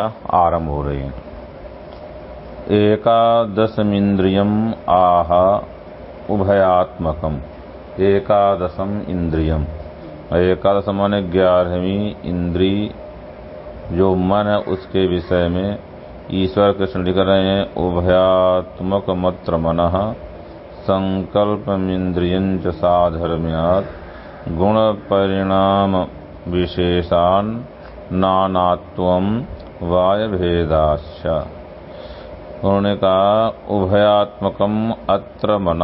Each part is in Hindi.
आरंभ हो रही है। एकादशमिंद्रियम आह, उभयात्मकम। एकादशम इंद्रियम एकादश माने ग्यारहवीं इंद्री जो मन है उसके विषय में ईश्वर कृष्ण लिख रहे हैं, उभयात्मक मत्र मन संकल्पमिंद्रियंच साधर्म्यात गुण परिणाम विशेषान, नानात्वम वाय भेदाश्च उन्होंने कहा उभयात्मकम अत्र मन।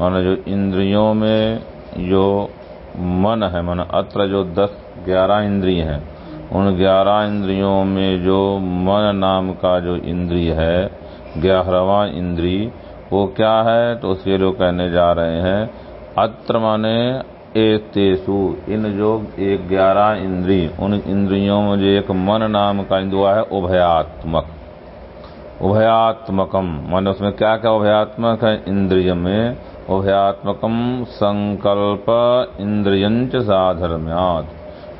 मन जो इंद्रियों में जो मन है, मन अत्र जो दस, ग्यारह इंद्रिय हैं, उन ग्यारह इंद्रियों में जो मन नाम का जो इंद्रिय है, ग्यारहवा इंद्री वो क्या है? तो उसके लोग कहने जा रहे हैं, अत्र माने एतेसु इन जो एक ग्यारह इंद्री, उन इंद्रियों में जो एक मन नाम का इंद्रिया है, उभयात्मक। उभयात्मकम, मान उसमें क्या क्या उभयात्मक है? इंद्रिय में उभयात्मकम संकल्प इंद्रियंच साधर्म्यात।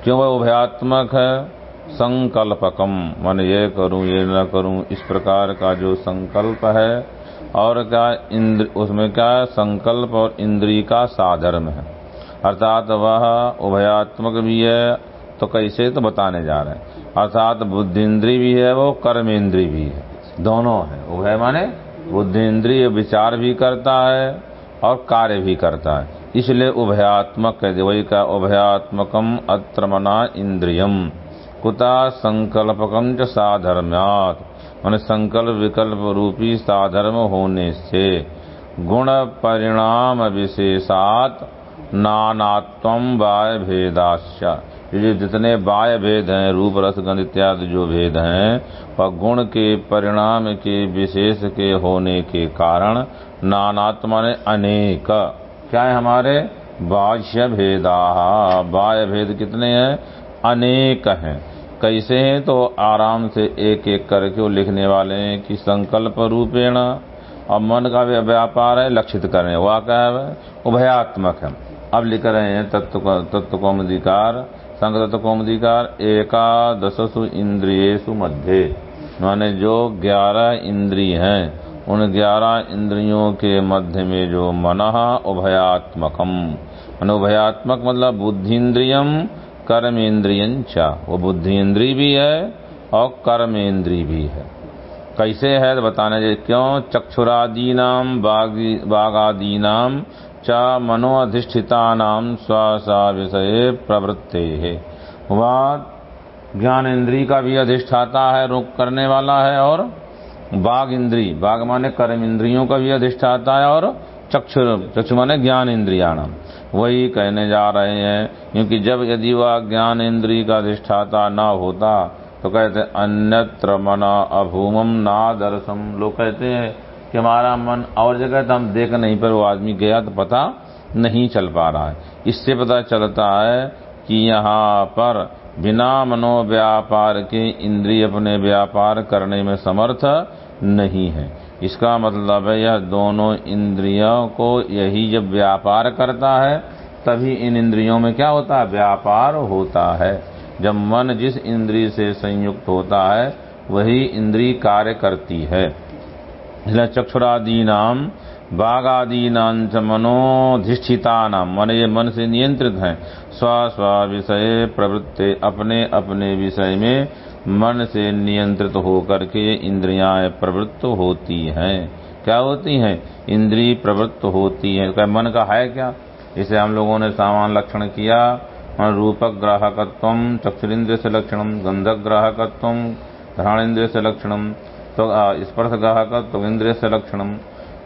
क्यों वह उभयात्मक है? संकल्पकम, मन ये करूँ, ये न करूँ, इस प्रकार का जो संकल्प है, और क्या इंद्र, उसमें क्या संकल्प और इंद्री का साधर्म है। अर्थात वह उभयात्मक भी है तो कैसे तो बताने जा रहे हैं। अर्थात बुद्धिन्द्री भी है, वो कर्मेंद्री भी है। दोनों है। उभय माने बुद्धिन्द्रिय विचार भी करता है और कार्य भी करता है। इसलिए उभयात्मक कहते वही का उभयात्मकम अत्र मना इंद्रियम, कुता संकल्पकम च साधर्म्यात। मान संकल्प विकल्प रूपी साधर्म होने से गुण परिणाम विशेषात नानात्म वाय भेदाश्च ये जितने वाय भेद हैं, रूप, रस, गंध इत्यादि जो भेद हैं, वह गुण के, परिणाम के, विशेष के होने के कारण नानात्मा ने अनेक। क्या है हमारे? बाह्य भेदा बाह्य भेद कितने हैं? अनेक हैं। कैसे हैं? तो आराम से एक एक करके वो लिखने वाले हैं कि संकल्प रूपेण। और मन का व्यापार है, लक्षित करें। वह क्या है उभयात्मक है। अब लिख रहे हैं तत्व तत्व कौमदिकार संग तत्व कौमदिकार एकादशसु इंद्रियेशु मध्य। माने जो ग्यारह इंद्रिय हैं, उन ग्यारह इंद्रियों के मध्य में जो मन उभयात्मकम। मन उभयात्मक मतलब बुद्धिन्द्रियम कर्मेंद्रियंचा वो बुद्धि इंद्री भी है और कर्म इंद्री भी है। कैसे है तो बताने क्यों? चक्षुरादी नाम बागादी नाम च मनोअधिष्ठिता नाम स्वसा विषय प्रवृत्ते। है वह ज्ञान इंद्री का भी अधिष्ठाता है रोक करने वाला है, और बाघ इंद्री बाघ माने कर्म इंद्रियों का भी अधिष्ठाता है, और चक्षु चक्षु माने ज्ञान इंद्रिया वही कहने जा रहे हैं, क्योंकि जब यदि वह ज्ञान इंद्री का अधिष्ठाता न होता तो कहते अन्यत्र मना अभूमम ना दर्शम लोग कहते हैं कि हमारा मन और जगह तो हम देख नहीं, पर वो आदमी गया तो पता नहीं चल पा रहा है। इससे पता चलता है कि यहाँ पर बिना मनोव्यापार के इंद्रिय अपने व्यापार करने में समर्थ नहीं है। इसका मतलब है यह दोनों इंद्रियों को यही जब व्यापार करता है, तभी इन इंद्रियों में क्या होता है? व्यापार होता है। जब मन जिस इंद्री से संयुक्त होता है, वही इंद्री कार्य करती है। इसलिए चक्षुरादी नाम बाघादी नाम मनोधिष्ठिता नाम मन ये मन से नियंत्रित हैं स्व स्व विषय प्रवृत्ति अपने अपने विषय में मन से नियंत्रित होकर के इंद्रियाँ प्रवृत्त होती हैं। क्या होती हैं? इंद्री प्रवृत्त होती हैं। क्या मन का है क्या? इसे हम लोगों ने सामान लक्षण किया। रूपक ग्राहकत्व चक्षुरिंद्र से लक्षणम गंधक ग्राहकत्व, घ्राणेन्द्रिय से लक्षणम तो स्पर्श ग्राहकत्व इंद्रिय से लक्षणम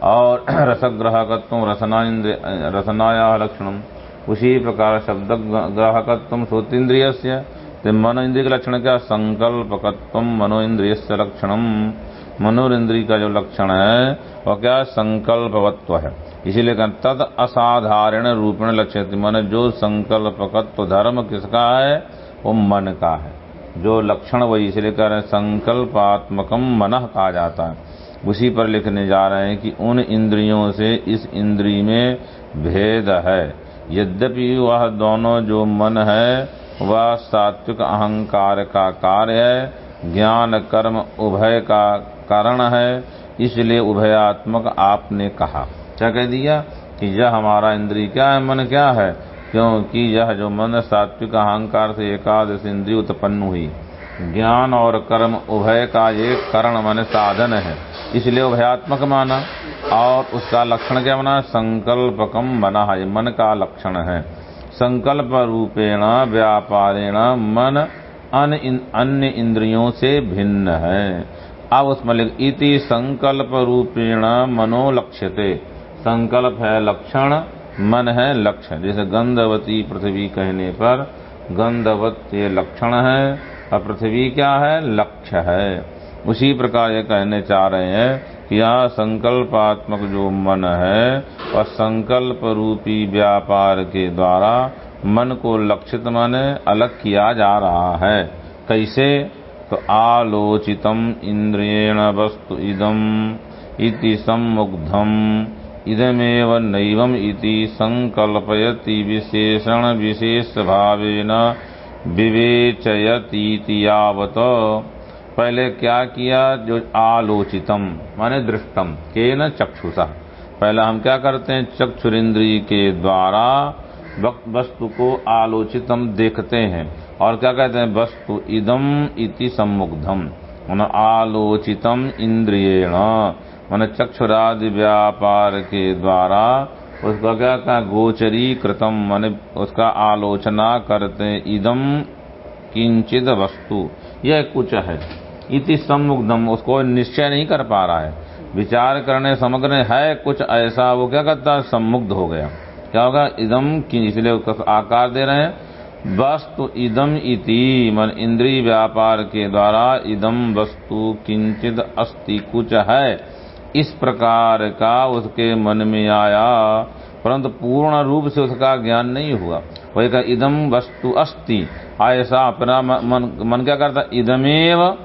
और रसग्राहकत्व रसना रसनाया लक्षणम उसी प्रकार शब्द ग्राहकत्व श्रोतेन्द्रिय से मनो इंद्रिय का लक्षण क्या संकल्पकत्व मनो इंद्रिय से लक्षणम मनोरिंद्रिय का जो लक्षण है वह क्या संकल्पवत्व है। इसीलिए तद असाधारण रूपेण लक्षित मन जो संकल्पकत्व, धर्म किसका है? वो मन का है। जो लक्षण वही कह रहे हैं, संकल्पात्मकम मन कहा जाता है। उसी पर लिखने जा रहे हैं कि उन इंद्रियों से इस इंद्री में भेद है। यद्यपि वह दोनों जो मन है, वह सात्विक अहंकार का कार्य है, ज्ञान, कर्म, उभय का कारण है, इसलिए उभयात्मक आपने कहा। क्या कह दिया कि यह हमारा इंद्री क्या है, मन क्या है? क्योंकि यह जो मन सात्विक अहंकार से एकादश इंद्रिय उत्पन्न हुई। ज्ञान और कर्म उभय का एक करण मन साधन है। इसलिए उभयात्मक माना और उसका लक्षण क्या बना? संकल्पकम बना है। मन का लक्षण है। संकल्प रूपेण, व्यापारेण मन अन्य इंद्रियों से भिन्न है। अब उसमें इति संकल्प रूपेण मनोलक्ष्यते संकल्प है लक्षण मन है लक्ष्य जैसे गंधवती पृथ्वी कहने पर गंधवत ये लक्षण है और पृथ्वी क्या है? लक्ष्य है। उसी प्रकार ये कहने चाह रहे हैं कि यह संकल्पात्मक जो मन है और संकल्प रूपी व्यापार के द्वारा मन को लक्षित मन अलग किया जा रहा है। कैसे? तो आलोचितम इंद्रियण वस्तु इदम इति सम्मुग्धम। इदमेव नैवम इति संकल्पयति विशेषण विशेष भावेन विवेचयती यावत। पहले क्या किया? जो आलोचितम, माने दृष्टम के न चक्षुषा। पहले हम क्या करते हैं? चक्षुरिंद्री के द्वारा वस्तु को आलोचितम देखते हैं। और क्या कहते हैं? वस्तु इदम इति सम्मुग्धम आलोचितम इंद्रियण। मन चक्षुरादि व्यापार के द्वारा उसका क्या कहा? गोचरी कृतम मन उसका आलोचना करते इदम किंचित वस्तु। यह कुछ है। इति सम्मुग्धम। उसको निश्चय नहीं कर पा रहा है। विचार करने समग्र है कुछ ऐसा। वो क्या करता है? सम्मुग्ध हो गया। क्या होगा? इदम इसलिए आकार दे रहे हैं। वस्तु इदम इति। मन इंद्रिय व्यापार के द्वारा इदम वस्तु किंचित अस्ति कुछ है। इस प्रकार का उसके मन में आया परंतु पूर्ण रूप से उसका ज्ञान नहीं हुआ। वही का इदम वस्तु अस्ति। ऐसा अपना मन, मन क्या करता इदमेव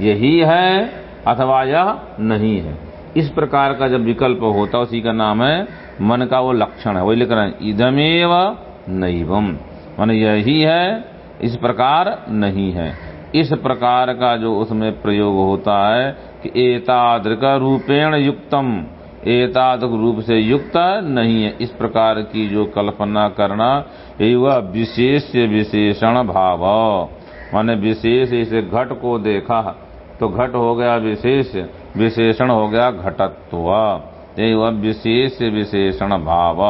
यही है अथवा यह नहीं है। इस प्रकार का जब विकल्प होता उसी का नाम है मन का वो लक्षण है। वही लिख रहे हैं इदमेव नैवम मन यही है इस प्रकार नहीं है। इस प्रकार का जो उसमें प्रयोग होता है कि एतादृक रूपेण युक्तम। एतादृक रूप से युक्त नहीं है। इस प्रकार की जो कल्पना करना वह विशेष विशेषण भाव। माने विशेष इसे घट को देखा तो घट हो गया विशेष, विशेषण हो गया घटत्व। वह विशेष विशेषण भाव।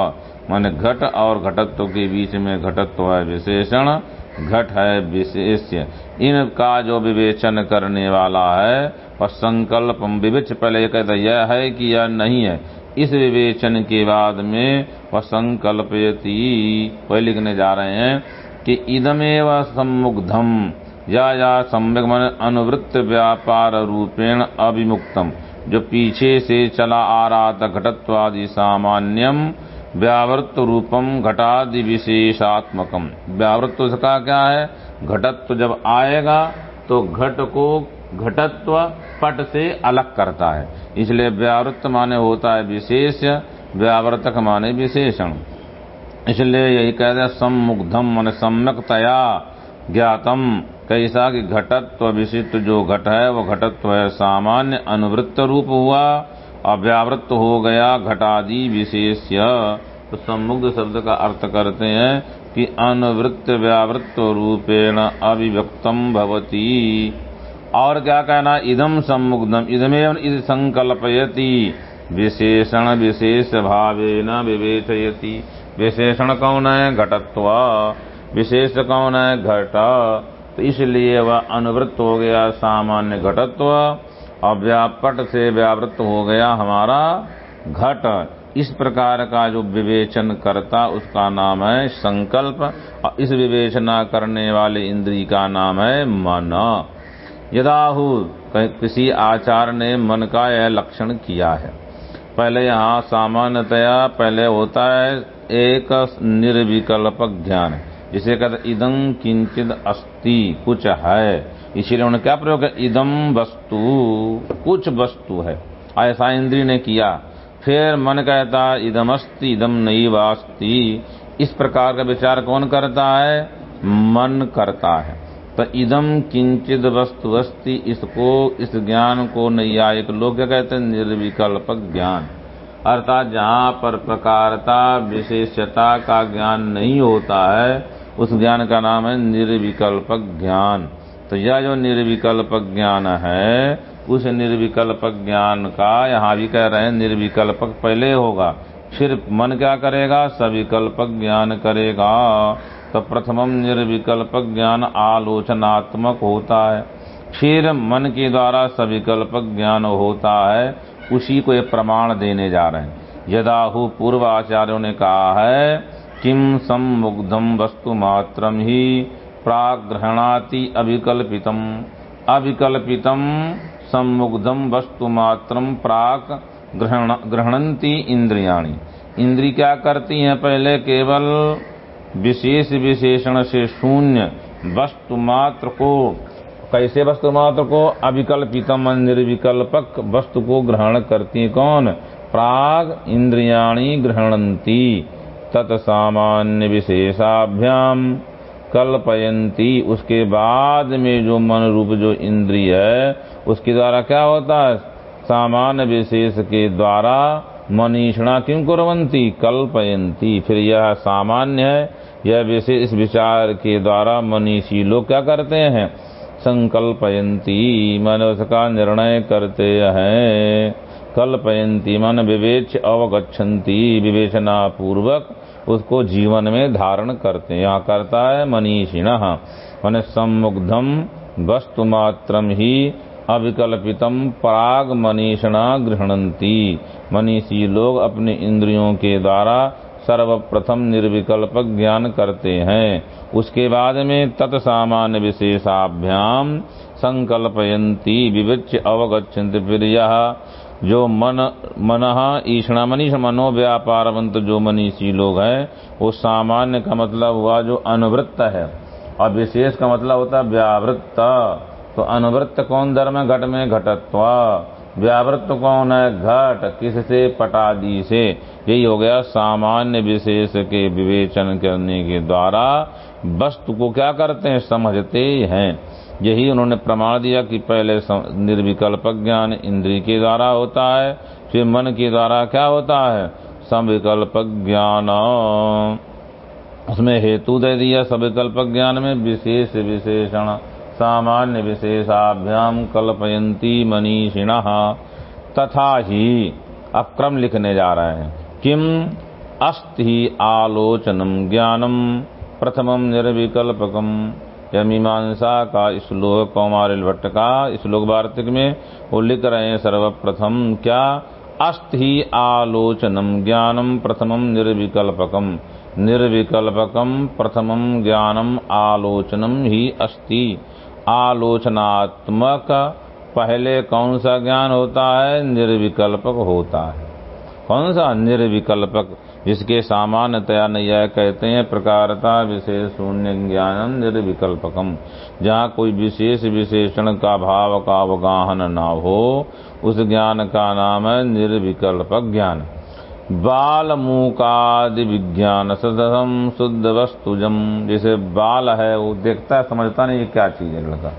माने घट और घटत्व के बीच में घटत्व है विशेषण घट है विशेष। इनका जो विवेचन करने वाला है, और संकल्प विवेच पहले कहता यह है कि यह नहीं है। इस विवेचन के बाद में वह संकल्प वह लिखने जा रहे हैं कि इदमेव सम्मुग्धम, या या सम्यक मन अनुवृत्त व्यापार रूपेण अभिमुक्तम। जो पीछे से चला आ रहा था घटत्वादि सामान्यम व्यावृत्त रूपम घटादि विशेषात्मकम। व्यावृत्त का क्या है? घटत्व जब आएगा तो घट को घटत्व पट से अलग करता है। इसलिए व्यावृत्त माने होता है विशेष व्यावर्तक माने विशेषण। इसलिए यही कहते हैं, सम्मुग्धम मन सम्यकतया ज्ञातम। कैसा कि घटत्व विशिष्ट जो घट है, वो घटत्व है सामान्य अनुवृत्त रूप हुआ। अव्यावृत्त हो गया घटादि विशेष्य। तो सम्मुग्ध शब्द का अर्थ करते हैं कि अनुवृत्त व्यावृत्त रूपेण अभिव्यक्तम भवती। और क्या कहना? इदम सम्मुग्धम इदमेव इद संकल्पयति। विशेषण विशेष भावेन विवेचयति। विशेषण कौन है? घटत्व। विशेष कौन है? घट। तो इसलिए वह अनुवृत्त हो गया सामान्य घटत्व। अव्यापट से व्यावृत हो गया हमारा घट। इस प्रकार का जो विवेचन करता, उसका नाम है संकल्प। और इस विवेचना करने वाले इंद्री का नाम है मन। यदाहु किसी आचार ने मन का यह लक्षण किया है। पहले यहाँ सामान्यतया पहले होता है एक निर्विकल्प ज्ञान, जिसे कहते इदं किंचित अस्ति कुछ है। इसीलिए उन्होंने क्या प्रयोग किया? इदम वस्तु, कुछ वस्तु है। ऐसा इंद्री ने किया। फिर मन कहता इदम अस्ति इदम नहीं वास्ती इस प्रकार का विचार कौन करता है? मन करता है। तो इदम किंचित वस्तु वस्ती इसको, इस ज्ञान को नैयायिक लोग क्या कहते हैं? निर्विकल्पक ज्ञान। अर्थात जहाँ पर प्रकारता, विशेषता का ज्ञान नहीं होता है, उस ज्ञान का नाम है निर्विकल्पक ज्ञान। तो यह जो निर्विकल्प ज्ञान है, उस निर्विकल्प ज्ञान का यहाँ भी कह रहे हैं निर्विकल्पक पहले होगा। फिर मन क्या करेगा? सविकल्प ज्ञान करेगा। तो प्रथमम निर्विकल्प ज्ञान आलोचनात्मक होता है। फिर मन के द्वारा सविकल्पक ज्ञान होता है, उसी को ये प्रमाण देने जा रहे हैं। यदाहु पूर्व आचार्यों ने कहा है किम सम्मुग्धम वस्तु मात्रम ही। प्राग्रहणाति अविकल्पितम। अविकल्पितम सम्मुग्धम वस्तु मात्रम प्राक ग्रहण ग्रहणंती इंद्रियाणी इंद्री क्या करती हैं पहले केवल? विशेष विशेषण से शून्य वस्तु मात्र को। कैसे वस्तु मात्र को? अविकल्पितम निर्विकल्पक वस्तु को ग्रहण करती है कौन? प्राग इंद्रियाणी ग्रहणंती तत्सामान्य विशेषाभ्याम। कल्पयंती उसके बाद में जो मन रूप, जो इंद्रिय है, उसके द्वारा क्या होता है? सामान्य विशेष के द्वारा मनीषणा किम कुरवंती कल्पयंती फिर यह सामान्य है, यह विशेष विचार के द्वारा मनीषी लोग क्या करते हैं? संकल्पयंती मन उसका निर्णय करते हैं। कल्पयंती मन विवेच अवगछन्ति विवेचना पूर्वक उसको जीवन में धारण करते यहाँ करता है मनीषिण, मन सम्मुग्धम वस्तु मात्रम ही अविकल्पितम प्राग मनीषणा गृहणंती मनीषी लोग अपने इंद्रियों के द्वारा सर्वप्रथम निर्विकल्पक ज्ञान करते हैं। उसके बाद में तत्सामान्य विशेषाभ्याम संकल्पयंती विविच अवगछन्ति फिर यह जो मन मन ईषणा मनीष मनो व्यापारवंत जो मनीषी लोग हैं, वो सामान्य का मतलब हुआ जो अनुवृत्त है। और विशेष का मतलब होता है व्यावृत्त। तो अनुवृत्त कौन धर्म है? घट में घटत्व। व्यावृत्त कौन है? घट। किस किससे? पटादी से। यही हो गया सामान्य विशेष के विवेचन करने के द्वारा। वस्तु को क्या करते हैं? समझते हैं। यही उन्होंने प्रमाण दिया कि पहले निर्विकल्प ज्ञान इंद्री के द्वारा होता है, फिर मन के द्वारा क्या होता है? संविकल्पक ज्ञान। उसमें हेतु दे दिया सविकल्पक ज्ञान में, विशेष विशेषण, सामान्य विशेषाभ्याम कल्पयंती मनीषिण। तथा ही अक्रम लिखने जा रहे हैं। किम अस्ति आलोचनम ज्ञानम प्रथमम निर्विकल्पकम। यह मीमांसा का श्लोक कौमारिल भट्ट का श्लोक वार्तिक में वो लिख रहे हैं सर्वप्रथम, क्या अस्त ही आलोचनम ज्ञानम प्रथमम निर्विकल्पकम निर्विकल्पकम प्रथमम ज्ञानम आलोचनम ही अस्ति आलोचनात्मक पहले कौन सा ज्ञान होता है? निर्विकल्पक होता है। कौन सा निर्विकल्पक? जिसके सामान्यतया नैया कहते हैं, प्रकारता विशेष शून्य ज्ञान निर्विकल्पकम। जहाँ कोई विशेष विशेषण का भाव का अवगाहन न हो, उस ज्ञान का नाम है निर्विकल्पक ज्ञान। बाल मूकादि विज्ञान सदम शुद्ध वस्तुजम। जैसे बाल है, वो देखता है, समझता नहीं ये क्या चीज़ है लड़का।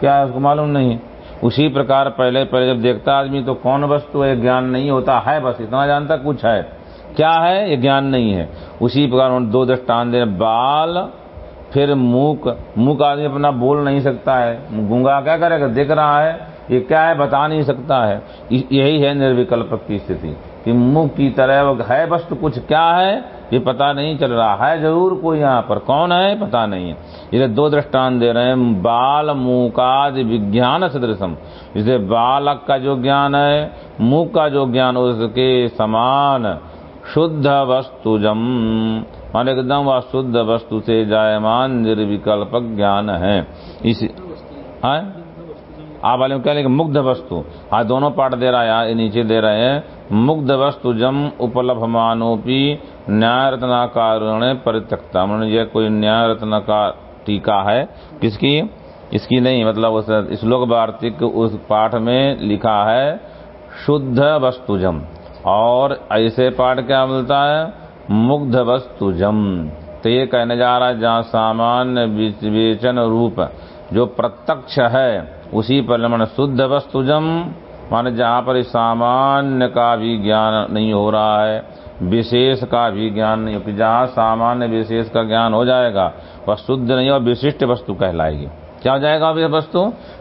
क्या है, उसको मालूम नहीं। उसी प्रकार पहले पहले जब देखता आदमी तो कौन वस्तु है? ज्ञान नहीं होता, है बस, इतना जानता कुछ है। क्या है? ये ज्ञान नहीं है। उसी प्रकार उन्होंने दो दृष्टान दे बाल, फिर मूक। मूक आदमी अपना बोल नहीं सकता है। गूँगा क्या करेगा देख रहा है, ये क्या है? बता नहीं सकता है। यही है निर्विकल्प की स्थिति कि मुख की तरह वो है वस्तु कुछ क्या है? ये पता नहीं चल रहा है ज़रूर कोई यहाँ पर। कौन है? पता नहीं है। इसे दो दृष्टान दे रहे हैं, बाल मुकाद विज्ञान सदृशम। जैसे बालक का जो ज्ञान है मुख का जो ज्ञान उसके समान शुद्ध वस्तुजम मान एकदम वह शुद्ध वस्तु से जायमान निर्विकल्प ज्ञान है। इस हाँ? आप वाले क्या लिखे मुग्ध वस्तु हाँ दोनों पाठ दे रहा है नीचे दे रहे हैं। मुग्ध वस्तु जम उपलब्ध मानोपी न्याय रत्नाकार परित्यक्ता यह कोई न्याय रत्नाकार टीका है, किसकी? इसकी नहीं मतलब उस श्लोक वार्तिक उस पाठ में लिखा है शुद्ध वस्तुजम और ऐसे पाठ क्या मिलता है? मुग्ध वस्तुजम तो ये कहने जा रहा है, जहाँ सामान्य विवेचन रूप जो प्रत्यक्ष है, उसी पर मन शुद्ध वस्तुजम माने जहाँ पर सामान्य का भी ज्ञान नहीं हो रहा है, विशेष का भी ज्ञान नहीं होगा जहाँ सामान्य विशेष का ज्ञान हो जाएगा, वह शुद्ध नहीं और विशिष्ट वस्तु कहलाएगी। क्या हो जाएगा वह वस्तु?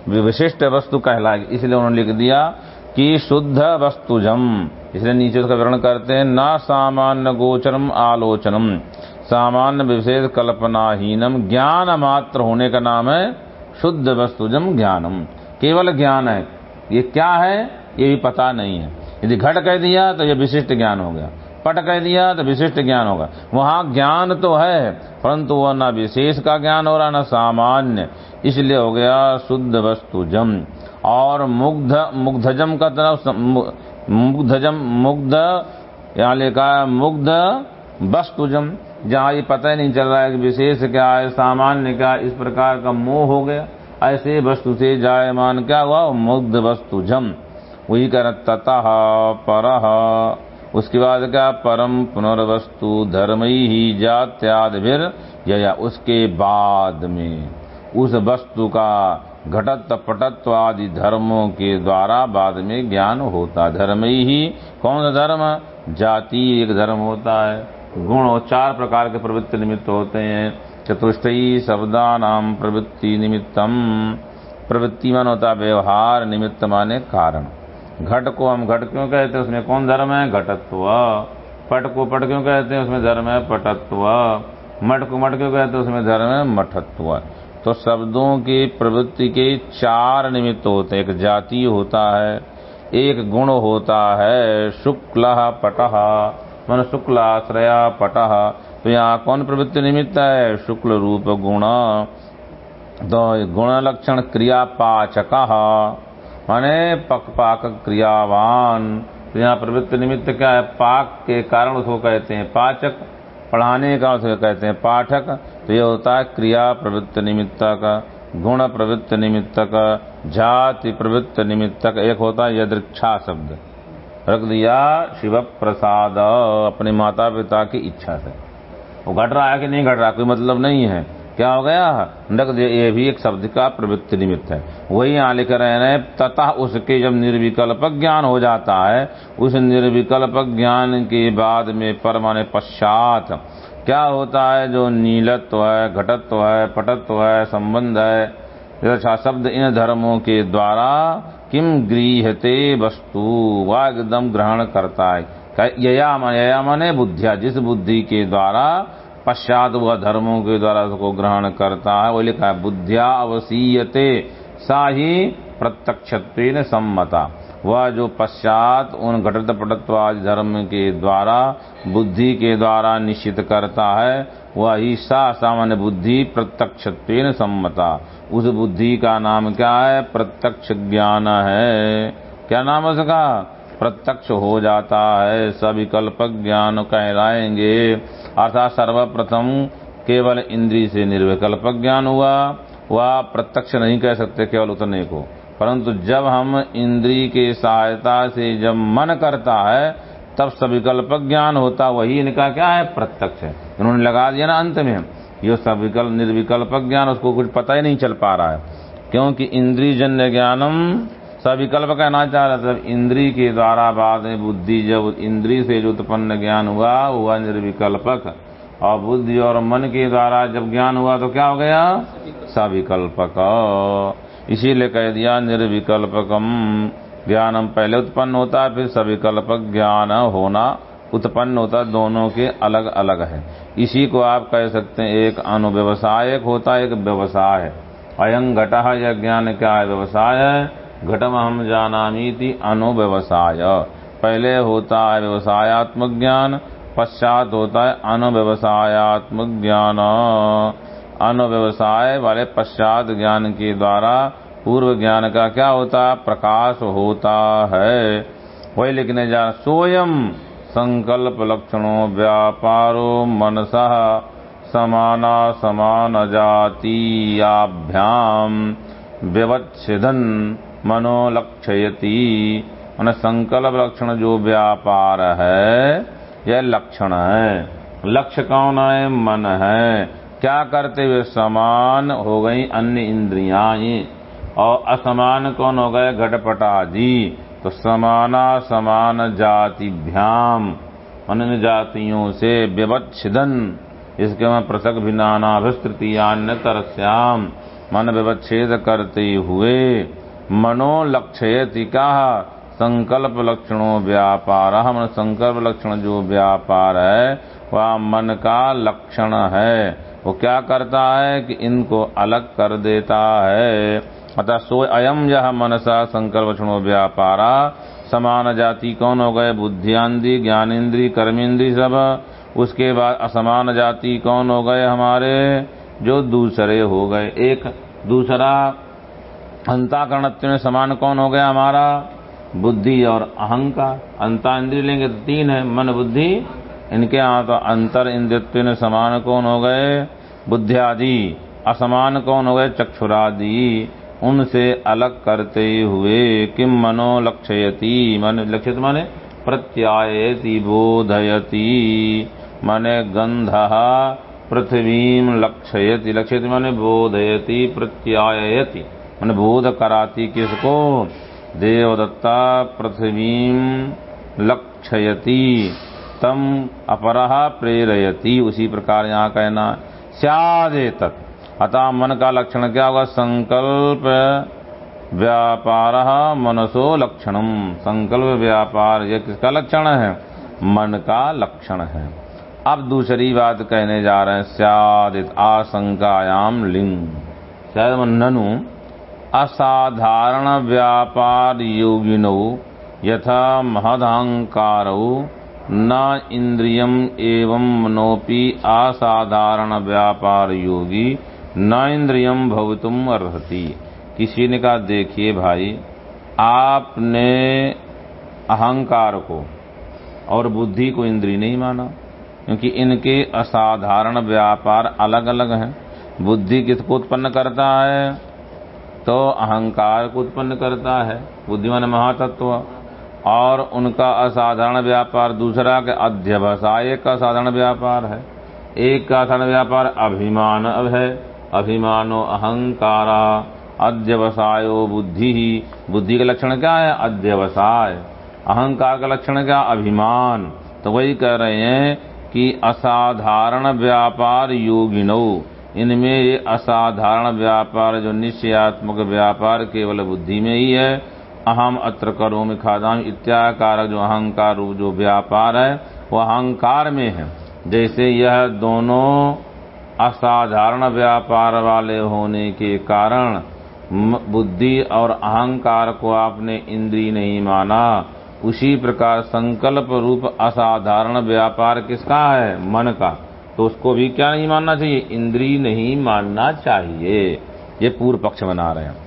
विशिष्ट वस्तु कहलाएगी। इसलिए उन्होंने लिख दिया कि शुद्ध वस्तुजम इसलिए नीचे उसका विवरण करते हैं, न सामान्य गोचरम आलोचनम, सामान्य विशेष कल्पनाहीनम, ज्ञान मात्र होने का नाम है शुद्ध वस्तुजम ज्ञानम। केवल ज्ञान है। ये क्या है? ये भी पता नहीं है। यदि घट कह दिया तो ये विशिष्ट ज्ञान हो गया। पट कह दिया तो विशिष्ट ज्ञान होगा। वहाँ ज्ञान तो है, परंतु वह न विशेष का ज्ञान हो रहा, न सामान्य। इसलिए हो गया शुद्ध वस्तु जम और मुग्ध, मुग्धजम का तरफ़ मुग्धजम, मुग्ध, यहाँ लिखा है, मुग्ध वस्तुजम, जहाँ ये पता ही नहीं चल रहा है कि विशेष क्या है, सामान्य क्या इस प्रकार का मोह हो गया, ऐसे वस्तु से जायमान क्या हुआ? मुग्ध वस्तु जम वही कर ततः पर। उसके बाद क्या? परम पुनर्वस्तु धर्म ही जात्यादिर उसके बाद में, उस वस्तु का घटत पटत्व आदि धर्मों के द्वारा बाद में ज्ञान होता धर्म ही कौन सा धर्म? जाति, एक धर्म होता है। गुण चार प्रकार के प्रवृत्ति निमित्त होते हैं। चतुष्टयी शब्दा नाम प्रवृत्ति निमित्तम। प्रवृत्ति मन होता व्यवहार, निमित्त माने कारण। घट को हम घट क्यों कहते हैं? उसमें कौन धर्म है? घटत्व। पट को पट क्यों कहते हैं? उसमें धर्म है पटत्व। मठ को मठ क्यों कहते हैं? उसमें धर्म है मठत्व। तो शब्दों की प्रवृत्ति के चार निमित्त होते हैं। एक जाति होता है, एक गुण होता है, शुक्ल पटह मन शुक्ल आश्रया पटह तो यहाँ कौन प्रवृत्ति निमित्त है? शुक्ल रूप गुण। तो गुण लक्षण क्रिया पाचक माने पक पाक क्रियावान। तो यहाँ प्रवृत्ति निमित्त क्या है? पाक के कारण उसको कहते हैं पाचक। पढ़ाने का उसे कहते हैं पाठक तो यह होता है क्रिया प्रवृत्त निमित्तक, गुण प्रवृत्ति निमित्तक, जाति प्रवृत्त निमित्तक, एक होता है यदृक्षा शब्द। रख दिया शिव प्रसाद अपने माता पिता की इच्छा से। वो घट रहा है कि नहीं घट रहा? कोई मतलब नहीं है। क्या हो गया? नक ये भी एक शब्द का प्रवृत्ति निमित्त है। वही यहाँ लिख रहे हैं तथा उसके जब निर्विकल्प ज्ञान हो जाता है, उस निर्विकल्प ज्ञान के बाद में परमाने पश्चात क्या होता है? जो नीलत्व है, घटत्व है, पटत्व है, संबंध है, यथा शब्द इन धर्मों के द्वारा किम गृहते वस्तु? वह एकदम ग्रहण करता है। यया यया माने बुद्धिया। जिस बुद्धि के द्वारा पश्चात वह धर्मों के द्वारा उसको ग्रहण करता है। वो लिखा है, बुद्धिया अवसीयते, सा ही प्रत्यक्ष सम्मता। वह जो पश्चात उन घटत पटत्व आदि धर्म के द्वारा, बुद्धि के द्वारा निश्चित करता है, वह ही सा सामान्य बुद्धि प्रत्यक्ष सम्मता। उस बुद्धि का नाम क्या है? प्रत्यक्ष ज्ञान है। क्या नाम है उसका? प्रत्यक्ष हो जाता है। सविकल्प ज्ञान कहलाएँगे। अर्थात सर्वप्रथम केवल इंद्री से निर्विकल्प ज्ञान हुआ। वह प्रत्यक्ष नहीं कह सकते केवल उतने को। परंतु जब हम इंद्री के सहायता से जब मन करता है, तब सविकल्प ज्ञान होता। वही इनका क्या है? प्रत्यक्ष है। उन्होंने लगा दिया ना अंत में। ये सविकल्प निर्विकल्प ज्ञान, उसको कुछ पता ही नहीं चल पा रहा है। क्योंकि इंद्री जन्य ज्ञानम सविकल्प कहना चाह रहा था इंद्री के द्वारा बाद में बुद्धि, जब इंद्री से जो उत्पन्न ज्ञान हुआ हुआ निर्विकल्पक। और बुद्धि और मन के द्वारा जब ज्ञान हुआ तो क्या हो गया? सविकल्पक। इसीलिए कह दिया, निर्विकल्पकम ज्ञानम पहले उत्पन्न होता है फिर सविकल्पक ज्ञान होना उत्पन्न होता, दोनों के अलग अलग है। इसी को आप कह सकते हैं, एक अनुव्यवसाय होता है एक व्यवसाय। अयं घटा यह ज्ञान क्या है? व्यवसाय है। घटम हम जानामी अनुव्यवसाय। पहले होता है व्यवसायत्मक ज्ञान, पश्चात होता है अनुव्यवसायत्मक ज्ञान। अनुव्यवसाय वाले पश्चात ज्ञान के द्वारा पूर्व ज्ञान का क्या होता है? प्रकाश होता है। वही लिखने जा सोयम संकल्प लक्षणों व्यापारो मनसा समाना समान जातीयाभ्याम व्यवच्छेदन। मनोलक्षयती। मन संकल्प लक्षण जो व्यापार है यह लक्षण है। लक्ष्य कौन है? मन है। क्या करते हुए समान हो गई अन्य इंद्रिया और असमान कौन हो गए? घटपट आदि तो समाना समान जाति भ्याम अन्य जातियों से विवच्छिदन इसके में पृथक भिन्ना विस्तृतियान्य तरस्याम मन विवच्छेद करते हुए मनो लक्ष्य कहा संकल्प लक्षणों व्यापार मन संकल्प लक्षण जो व्यापार है, वह मन का लक्षण है। वो क्या करता है कि इनको अलग कर देता है। अतः सो अयम यह मनसा संकल्प लक्षणों व्यापारा। समान जाति कौन हो गए? बुद्धियांदी ज्ञानेन्द्री कर्मेंद्री सब। उसके बाद असमान जाति कौन हो गए हमारे? जो दूसरे हो गए। एक दूसरा अंताकरण समान कौन हो गया हमारा? बुद्धि और अहंकार। अंता इंद्रिय लेंगे तो तीन है, मन, बुद्धि। इनके यहाँ तो अंतर इंद्रित्व में समान कौन हो गए? बुद्धि आदि असमान कौन हो गए? चक्षुरादि। उनसे अलग करते हुए किम मनो लक्ष्यति? मन लक्षित माने प्रत्यायति, बोधयति। माने गंध पृथ्वी लक्षयति। लक्षित माने बोधयति, प्रत्यायति। मन बोध कराती किसको देवदत्ता पृथ्वी लक्षयति, तम अपरह प्रेरयति। उसी प्रकार यहाँ कहना, स्यादे तत्। अतः मन का लक्षण क्या होगा? संकल्प व्यापार मनसो लक्षणम। संकल्प व्यापार यह किसका लक्षण है? मन का लक्षण है। अब दूसरी बात कहने जा रहे हैं स्यादित आशंकायाम लिंग। शायद ननु असाधारण व्यापार योगिनो यथा महदहंकार। न इंद्रियम एवं मनोपि असाधारण व्यापार योगी, न इंद्रियम भवितुम अर्हति। किसी ने कहा, देखिए भाई, आपने अहंकार को और बुद्धि को इंद्री नहीं माना, क्योंकि इनके असाधारण व्यापार अलग अलग हैं। बुद्धि किसको उत्पन्न करता है? तो अहंकार को उत्पन्न करता है, बुद्धिमान महातत्व, और उनका असाधारण व्यापार दूसरा के अध्यवसाय का साधारण व्यापार है। एक का साधारण व्यापार अभिमान अब है। अभिमानो अहंकारा, अध्यवसायो बुद्धि ही। बुद्धि का लक्षण क्या है? अध्यवसाय। अहंकार का लक्षण क्या? अभिमान। तो वही कह रहे हैं कि असाधारण व्यापार योगिनो। इनमें ये असाधारण व्यापार जो निश्चयात्मक व्यापार केवल बुद्धि में ही है। अहम अत्र करो में खादाम इत्याकार जो अहंकार रूप, जो व्यापार है, वो अहंकार में है। जैसे यह दोनों असाधारण व्यापार वाले होने के कारण बुद्धि और अहंकार को आपने इंद्री नहीं माना। उसी प्रकार संकल्प रूप असाधारण व्यापार किसका है? मन का। तो उसको भी क्या नहीं मानना चाहिए? इंद्री नहीं मानना चाहिए। ये पूर्व पक्ष बना रहे हैं।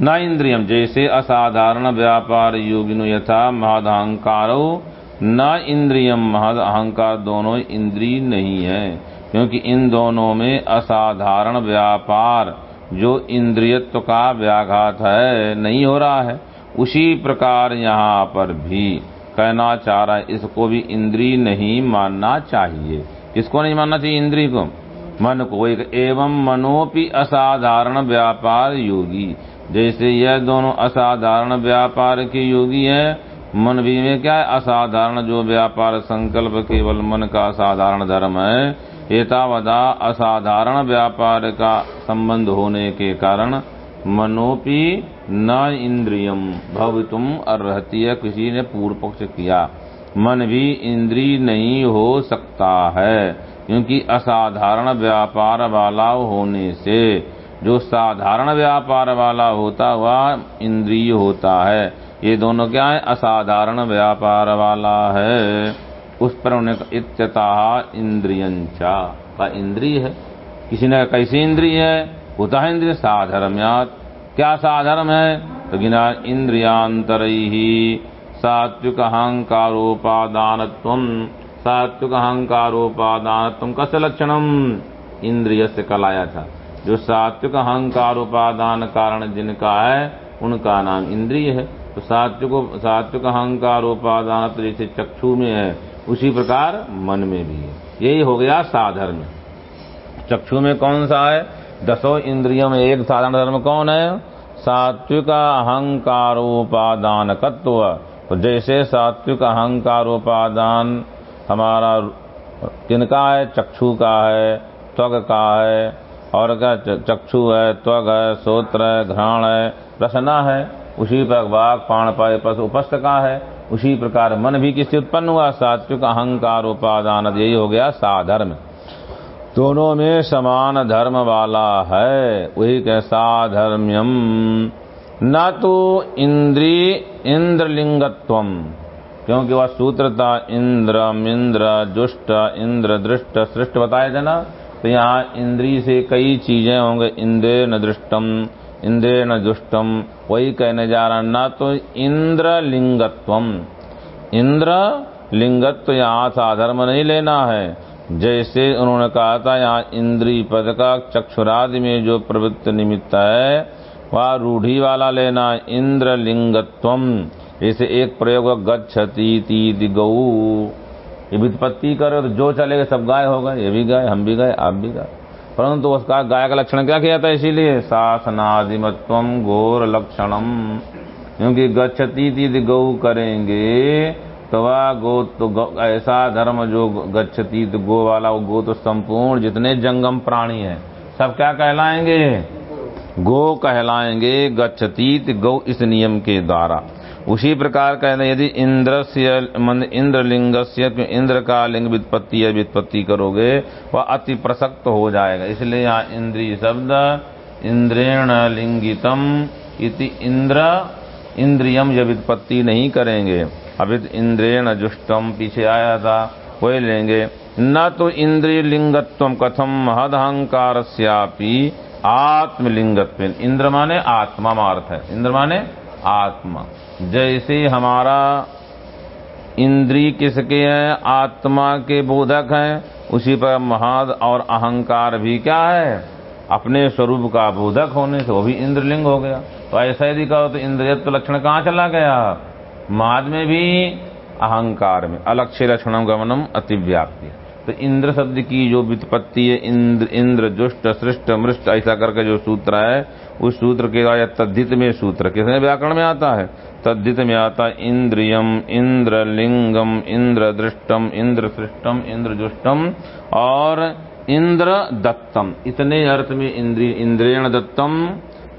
न इंद्रियम, जैसे असाधारण व्यापार योगिनो यथा महदहंकारो, न इंद्रियम महद अहंकार दोनों इंद्री नहीं है। क्योंकि इन दोनों में असाधारण व्यापार, जो इंद्रियत्व का व्याघात है, नहीं हो रहा है। उसी प्रकार यहाँ पर भी कहना चाह रहा है, इसको भी इंद्री नहीं मानना चाहिए। किसको नहीं मानना चाहिए इंद्री को। मन को एक एवं मनोपि असाधारण व्यापार योगी। जैसे यह दोनों असाधारण व्यापार के योगी है, मन भी में क्या है? असाधारण जो व्यापार संकल्प केवल मन का असाधारण धर्म है, एतावदा असाधारण व्यापार का संबंध होने के कारण मनोपि न इंद्रियम भवितुम है। किसी ने पूर्व पक्ष किया। मन भी इंद्री नहीं हो सकता है, क्योंकि असाधारण व्यापार वाला होने से, जो साधारण व्यापार वाला होता हुआ इंद्रिय होता है, ये दोनों क्या है? असाधारण व्यापार वाला है। उस पर उन्हें इत्यता इंद्रियंचा। का इंद्रिय है? किसी ने कैसी इंद्रिय है? होता है इंद्रिय, साधर्म्यात। क्या साधर्म है? तो गिना, इंद्रियांतर। ही सात्विक अहंकारोपादान सात्विक अहंकारोपादान कस्य लक्षणम? इंद्रिय से कल आया था। जो सात्विक अहंकार उपादान कारण जिनका है, उनका नाम इंद्रिय है। तो सात्विक सात्विक अहंकार उपादान जैसे चक्षु में है, उसी प्रकार मन में भी है। यही हो गया साधर्म। चक्षु में कौन सा है? दसों इंद्रियों में एक साधारण धर्म कौन है? सात्विक अहंकारोपादानकत्व तो जैसे सात्विक अहंकार उपादान हमारा किनका है, चक्षु का है, त्वग का है, और क्या चक्षु है, त्वग है, सोत्र है, घ्राण है, रसना है, उसी पर बाघ पाण पाए पस उपस्थ का है, उसी प्रकार मन भी किससे उत्पन्न हुआ? सात्विक अहंकार उपादान यही हो गया साधर्म। दोनों में समान धर्म वाला है, वही के साधर्म्यम। न तो इंद्री इंद्रलिंगत्वम। क्योंकि वह सूत्र था इंद्र, मिंद्र, जुष्ट, इंद्र, दृष्ट, सृष्ट, बताया था ना तो यहाँ इंद्री से कई चीज़ें होंगे। इंद्र न दृष्टम, इंद्र न दुष्टम वही कहने जा रहा ना तो इंद्र लिंगत्वम इंद्र लिंगत्व यहाँ साधर्म नहीं लेना है। जैसे उन्होंने कहा था, यहाँ इंद्री पद का चक्षुरादि में जो प्रवृत्ति निमित्त है वह रूढ़ी वाला लेना इंद्र लिंगत्वम जैसे एक प्रयोग गच्छती ती गौ ये वित्पत्ति करे तो जो चलेगा सब गाय हो गए, ये भी गाय, हम भी गए आप भी गए परंतु उसका गाय का लक्षण क्या किया था इसीलिए? शासनादिमत्व घोर लक्षणम क्योंकि गच्छती तीद गौ करेंगे तो वह गो तो ऐसा धर्म जो गच्छती गो वाला, वो गो तो संपूर्ण, जितने जंगम प्राणी है, सब क्या कहलाएँगे? गो कहलाएँगे गच्छतीत गौ इस नियम के द्वारा। उसी प्रकार कहते यदि इंद्र से इंद्रलिंग इंद्र का लिंग वित्पत्ति या वित्पत्ति करोगे, वह अति प्रसक्त हो जाएगा। इसलिए यहाँ इंद्रिय शब्द, इंद्रेण लिंगितम इति इंद्र, इंद्रियम या वित्पत्ति नहीं करेंगे। अभी इंद्रेण जुष्टम पीछे आया था, वही लेंगे। न तो इंद्रिय लिंगत्व कथम महद महदहंकार आत्मलिंगत्व इंद्र माने आत्मा मार्थ है। इंद्र माने आत्मा। जैसे हमारा इंद्री किसके हैं, आत्मा के बोधक हैं, उसी पर महाद और अहंकार भी क्या है? अपने स्वरूप का बोधक होने से वो भी इंद्रलिंग हो गया। तो ऐसा यदि कहो तो इंद्रियत्व लक्षण कहाँ चला गया? माद में भी अहंकार में। अलक्ष्य लक्षणम गमनम अतिव्याप्ति। तो इंद्र शब्द की जो वित्पत्ति है, इंद्र इंद्र, जुष्ट, सृष्ट, मृष्ट, ऐसा करके जो सूत्र है, उस सूत्र के या तद्धित में सूत्र। किसने व्याकरण में आता है? तद्धित में आता है इंद्रियम इंद्र लिंगम इंद्र दृष्टम इंद्र सृष्टम इंद्र जुष्टम और इंद्र दत्तम इतने अर्थ में इंद्रिय इंद्रियण दत्तम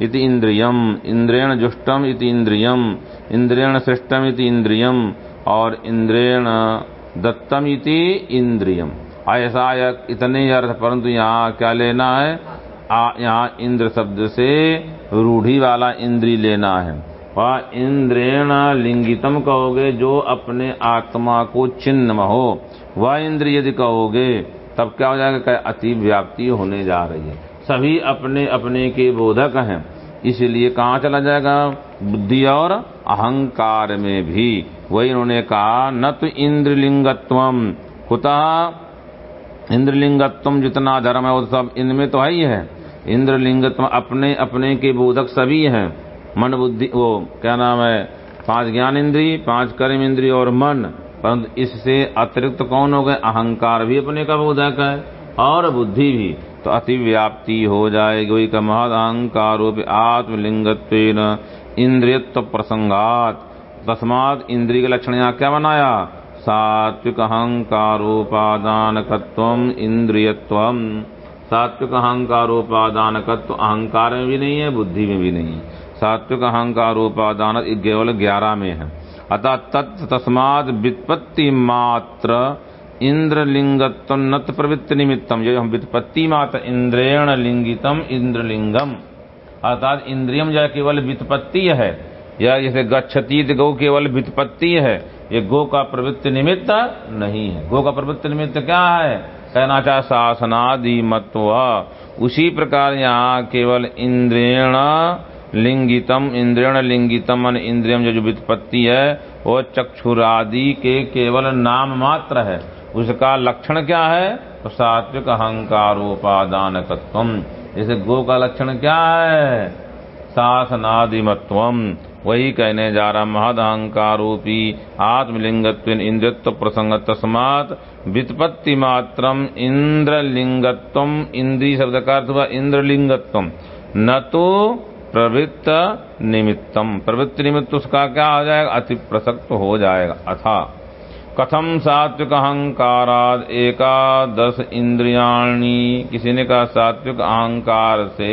इति इंद्रियम इंद्रियण जुष्टम इति इंद्रियम इंद्रियण सृष्टम इति इंद्रियम और इंद्रियण दत्तम इति इंद्रियम ऐसा इतने अर्थ, परंतु यहाँ क्या लेना है? यहाँ इंद्र शब्द से रूढ़ी वाला इंद्री लेना है। वह इंद्रेण लिंगितम कहोगे जो अपने आत्मा को चिन्ह हो। वह इंद्र यदि कहोगे, तब क्या हो जाएगा? अति व्याप्ति होने जा रही है। सभी अपने अपने के बोधक हैं। इसलिए कहाँ चला जाएगा? बुद्धि और अहंकार में भी। वही उन्होंने कहा, न तो इंद्रलिंगत्व कुतः? इंद्रलिंगत्व जितना धर्म है, वो सब इनमें तो है ही है। इंद्रलिंगत्व अपने अपने के बोधक सभी हैं। मन, बुद्धि, वो, क्या नाम है? पाँच ज्ञान इंद्री, पाँच कर्म इंद्री और मन। परंतु इससे अतिरिक्त कौन हो गए? अहंकार भी अपने का बोधक है और बुद्धि भी। तो अति व्याप्ति हो जाएगी। का महद अहंकार आत्मलिंगत्व प्रसंगात तस्मात इंद्रिय के लक्षण यहाँ क्या बनाया? सात्विक अहंकारोपादान इंद्रियत्व सात्विक अहंकारोपादान अहंकार में भी नहीं है, बुद्धि में भी नहीं है। सात्विक अहंकारोपादान केवल ग्यारह में है। अतः तत् तस्माद वित्पत्ति मात्र इंद्रलिंगत्व नत प्रवृत्ति निमित्तम जो हम वित्पत्ति मात्र इंद्रेण लिंगितम इंद्रलिंगम। अर्थात इंद्रियम जो केवल वित्पत्ति है, या जैसे गच्छतीत गौ केवल वित्पत्ति है, ये गो का प्रवृत्ति निमित्त नहीं है। गो का प्रवृत्ति निमित्त क्या है? कहना चाहे शासनादि मत्व। उसी प्रकार यहाँ केवल इंद्रियण लिंगितम इंद्रियण लिंगितम मन इंद्रियम जो वित्पत्ति है, वो चक्षुरादि के केवल नाम मात्र है। उसका लक्षण क्या है? तो सात्विक अहंकारोपादान तत्व जैसे गो का लक्षण क्या है? शासनादिमत्वम वही कहने जा रहा महद अहंकारोपी आत्मलिंगत्व इंद्रित्व प्रसंग तस्मात वित्पत्ति मात्रम इंद्रलिंगत्वम। इंद्री शब्द का अर्थ हुआ इंद्रलिंगत्व न तो प्रवृत्त निमित्तम। प्रवृत्ति निमित्त उसका क्या हो जाएगा? अति प्रसक्त हो जाएगा। अथा। कथम सात्विक अहंकाराद एकादश इंद्रियाणी। किसी ने कहा, सात्विक अहंकार से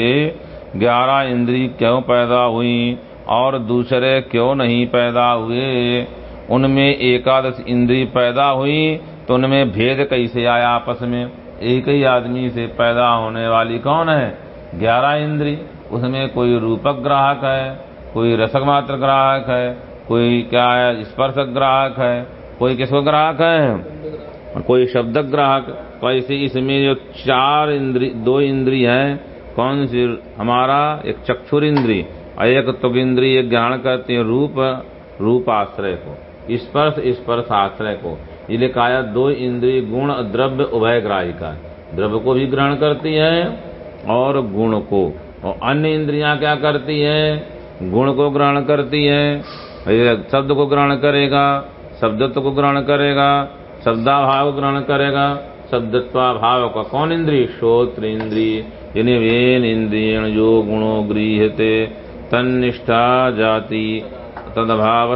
ग्यारह इंद्री क्यों पैदा हुई और दूसरे क्यों नहीं पैदा हुए? उनमें एकादश इंद्री पैदा हुई तो उनमें भेद कैसे आया आपस में? एक ही आदमी से पैदा होने वाली कौन है? ग्यारह इंद्री उसमें कोई रूपक ग्राहक है, कोई रसक मात्र ग्राहक है, कोई क्या है, स्पर्शक ग्राहक है कोई किसको ग्राहक है? कोई शब्द ग्राहक तो ऐसे इसमें जो चार इंद्री, दो इंद्री है, कौन सी? हमारा एक चक्षुर इंद्री और एक तुग इंद्री एक ग्रहण करती है रूप रूप आश्रय को। स्पर्श स्पर्श आश्रय को। ये कहा, दो इंद्री गुण द्रव्य उभय ग्राहिका द्रव्य को भी ग्रहण करती है और गुण को। और अन्य इंद्रियाँ क्या करती है? गुण को ग्रहण करती है। शब्द को ग्रहण करेगा। शब्दत्व को ग्रहण करेगा, शब्दाभाव ग्रहण करेगा। शब्दत्वा भाव का कौन इंद्रिय? श्रोत्र इंद्रिय यानी वेन इंद्रियण जो गुणो गृहते तन्निष्ठा जाति तदभाव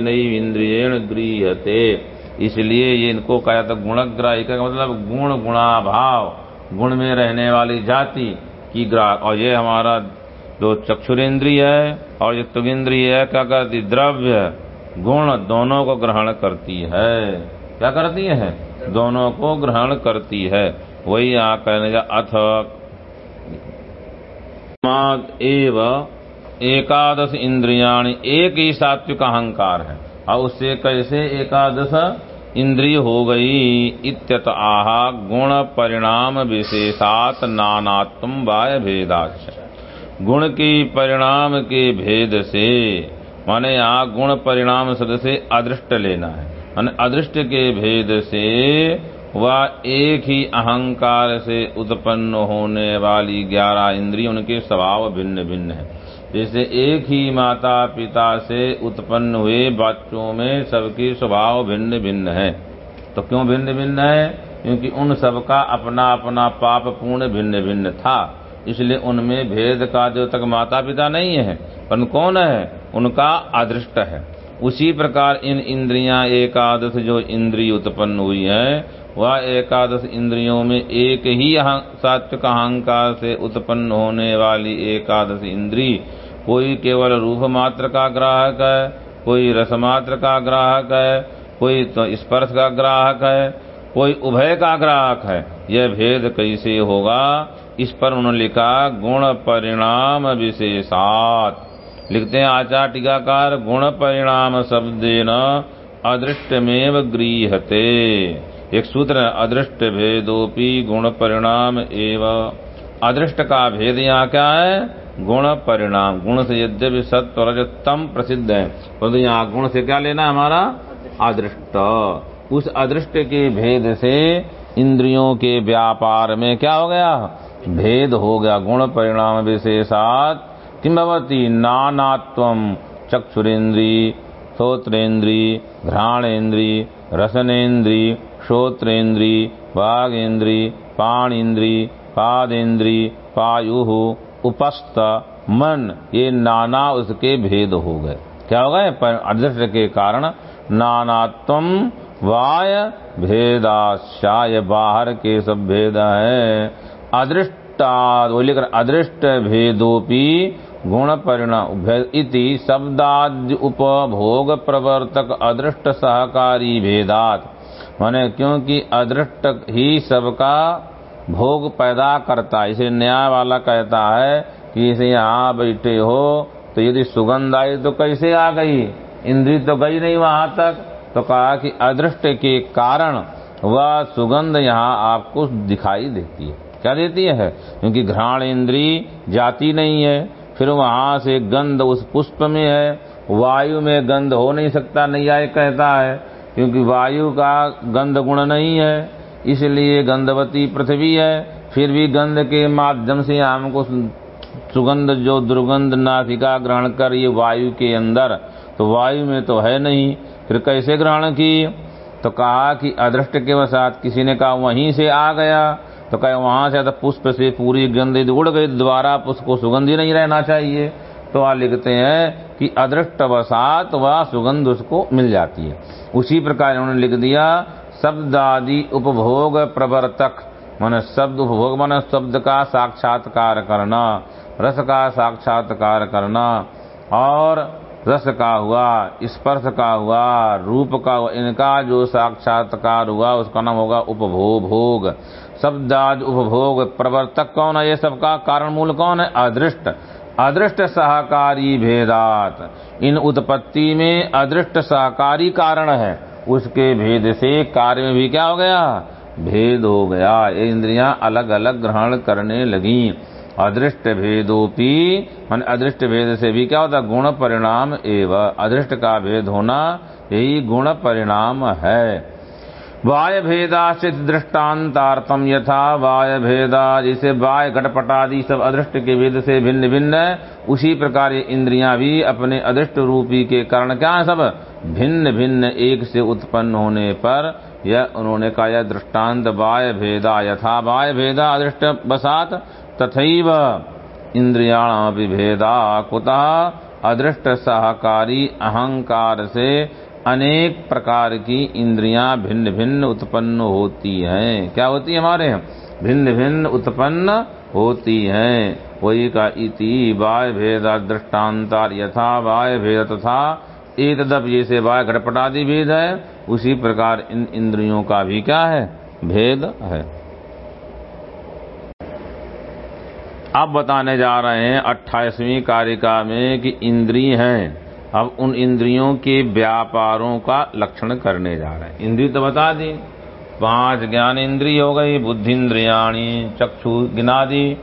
नई इंद्रियण गृहते इसलिए ये इनको कहा था गुणग्राही। का मतलब गुण, गुणाभाव, गुण में रहने वाली जाति की ग्राह और ये हमारा जो चक्षुरेंद्रिय है और ये तुगेंद्रिय है, क्या करती द्रव्य गुण दोनों को ग्रहण करती है। क्या करती है? दोनों को ग्रहण करती है। वही यहाँ कहने का अथ। एव एकादश इंद्रियाणी, एक ही सात्विक अहंकार है। और उससे कैसे एकादश इंद्रिय हो गई? इत्यत आहा गुण परिणाम विशेषात नानात्म वाय भेदाच गुण की परिणाम के भेद से माने यहाँ गुण परिणाम शब्द से अदृष्ट लेना है। माने अदृष्ट के भेद से वह एक ही अहंकार से उत्पन्न होने वाली ग्यारह इंद्रिय, उनके स्वभाव भिन्न भिन्न है। जैसे एक ही माता पिता से उत्पन्न हुए बच्चों में सबके स्वभाव भिन्न भिन्न है। तो क्यों भिन्न भिन्न है? क्योंकि उन सबका अपना अपना पाप पूर्ण भिन्न भिन्न था। इसलिए उनमें भेद का जो तक माता पिता नहीं है, पर कौन है? उनका अदृष्ट है। उसी प्रकार इन इंद्रियाँ एकादश जो इंद्रिय उत्पन्न हुई है, वह एकादश इंद्रियों में एक ही सात्विक अहंकार से उत्पन्न होने वाली एकादश इंद्री कोई केवल रूप मात्र का ग्राहक है, कोई रस मात्र का ग्राहक है, कोई तो स्पर्श का ग्राहक है, कोई उभय का ग्राहक है। यह भेद कैसे होगा? इस पर उन्होंने लिखा, गुण परिणाम विशेषात। लिखते हैं आचार टीकाकार गुण परिणाम शब्द न अदृष्टमेव गृहते एक सूत्र है, अदृष्ट भेदोपी गुण परिणाम एवं। अदृष्ट का भेद यहाँ क्या है? गुण परिणाम। गुण से यद्यपि सत्व रजतम प्रसिद्ध है। परंतु तो यहाँ गुण से क्या लेना है हमारा? अदृष्ट। उस अदृष्ट के भेद से इंद्रियों के व्यापार में क्या हो गया? भेद हो गया। गुण परिणाम विशेषात किम भवती नानात्वम चक्षुरेन्द्री, श्रोत्रेन्द्री, घ्राणेन्द्री, रसनेन्द्री, श्रोत्रेन्द्री, वागेन्द्री, पाणेन्द्री, पादेन्द्री, पायु, उपस्थ, मन, ये नाना उसके भेद हो गए। क्या हो गए? अदृष्ट के कारण नानात्म वाय भेदाशाय बाहर के सब भेद है। अदृष्टा, वो लिख अदृष्ट भेदोपी गुण परिणाम इति शब्दाद्य उपभोग प्रवर्तक अदृष्ट सहकारी भेदात। माने क्योंकि अदृष्ट ही सबका भोग पैदा करता है। इसे न्याय वाला कहता है कि इसे यहाँ बैठे हो तो यदि सुगंध आई तो कैसे आ गई? इंद्री तो गई नहीं वहाँ तक। तो कहा कि अदृष्ट के कारण वह सुगंध यहाँ आपको दिखाई देती है। क्या देती है? क्योंकि घ्राण इंद्री जाती नहीं है। फिर वहाँ से गंध उस पुष्प में है। वायु में गंध हो नहीं सकता, नैयाय कहता है, क्योंकि वायु का गंध गुण नहीं है, इसलिए गंधवती पृथ्वी है। फिर भी गंध के माध्यम से हमको सुगंध, जो दुर्गंध नासिका ग्रहण कर ये वायु के अंदर तो वायु में तो है नहीं। फिर कैसे ग्रहण की तो कहा कि अदृष्ट के वसात किसी ने कहा, वहीं से आ गया। तो कहे, वहाँ से तो पुष्प से पूरी गंध उड़ गई द्वारा पुष्प को सुगंध नहीं रहना चाहिए। तो वहाँ लिखते हैं कि अदृष्ट वसात व सुगंध उसको मिल जाती है। उसी प्रकार उन्होंने लिख दिया शब्द आदि उपभोग प्रवर्तक। मन शब्द उपभोग, मन शब्द का साक्षात्कार करना, रस का साक्षात्कार करना, और रस का हुआ, स्पर्श का हुआ, रूप का हुआ, इनका जो साक्षात्कार हुआ, उसका नाम होगा उपभोग भोग शब्दाद उपभोग प्रवर्तक कौन है? ये सबका कारण मूल कौन है? अदृष्ट। अदृष्ट सहकारी भेदात। इन उत्पत्ति में अदृष्ट सहकारी कारण है। उसके भेद से कार्य में भी क्या हो गया? भेद हो गया। ये इंद्रियाँ अलग अलग ग्रहण करने लगी। अदृष्ट भेदोपी, मान अदृष्ट भेद से भी क्या होता? गुण परिणाम एवं। अदृष्ट का भेद होना यही गुण परिणाम है। वाय भेदाश्चित दृष्टान्तार्थम यथा वाय भेदा जैसे वाय, घटपटादि सब अदृष्ट के भेद से भिन्न भिन्न, उसी प्रकार ये इंद्रियाँ भी अपने अदृष्ट रूपी के कारण क्या है सब? भिन्न भिन्न एक से उत्पन्न होने पर यह उन्होंने कहा, यह दृष्टांत वाय भेदा यथा वाय भेदा अदृष्ट बसात, तथैव इंद्रियाणापि भेदा कुतः अदृष्ट सहकारी अहंकार से अनेक प्रकार की इंद्रियाँ भिन्न भिन्न उत्पन्न होती हैं। क्या होती है हमारे यहाँ? भिन्न भिन्न उत्पन्न होती हैं। वही का इति वाय भेद दृष्टान्तार यथा वाय भेद तथा एक तदप जैसे वाय घटपटादि भेद है। उसी प्रकार इन इंद्रियों का भी क्या है? भेद है। अब बताने जा रहे हैं अट्ठाईसवीं कारिका में कि इंद्री हैं। अब उन इंद्रियों के व्यापारों का लक्षण करने जा रहे हैं। इंद्रिय तो बता दी पाँच ज्ञान इंद्रिय हो गई बुद्धि इंद्रियाणी चक्षु गिना दी,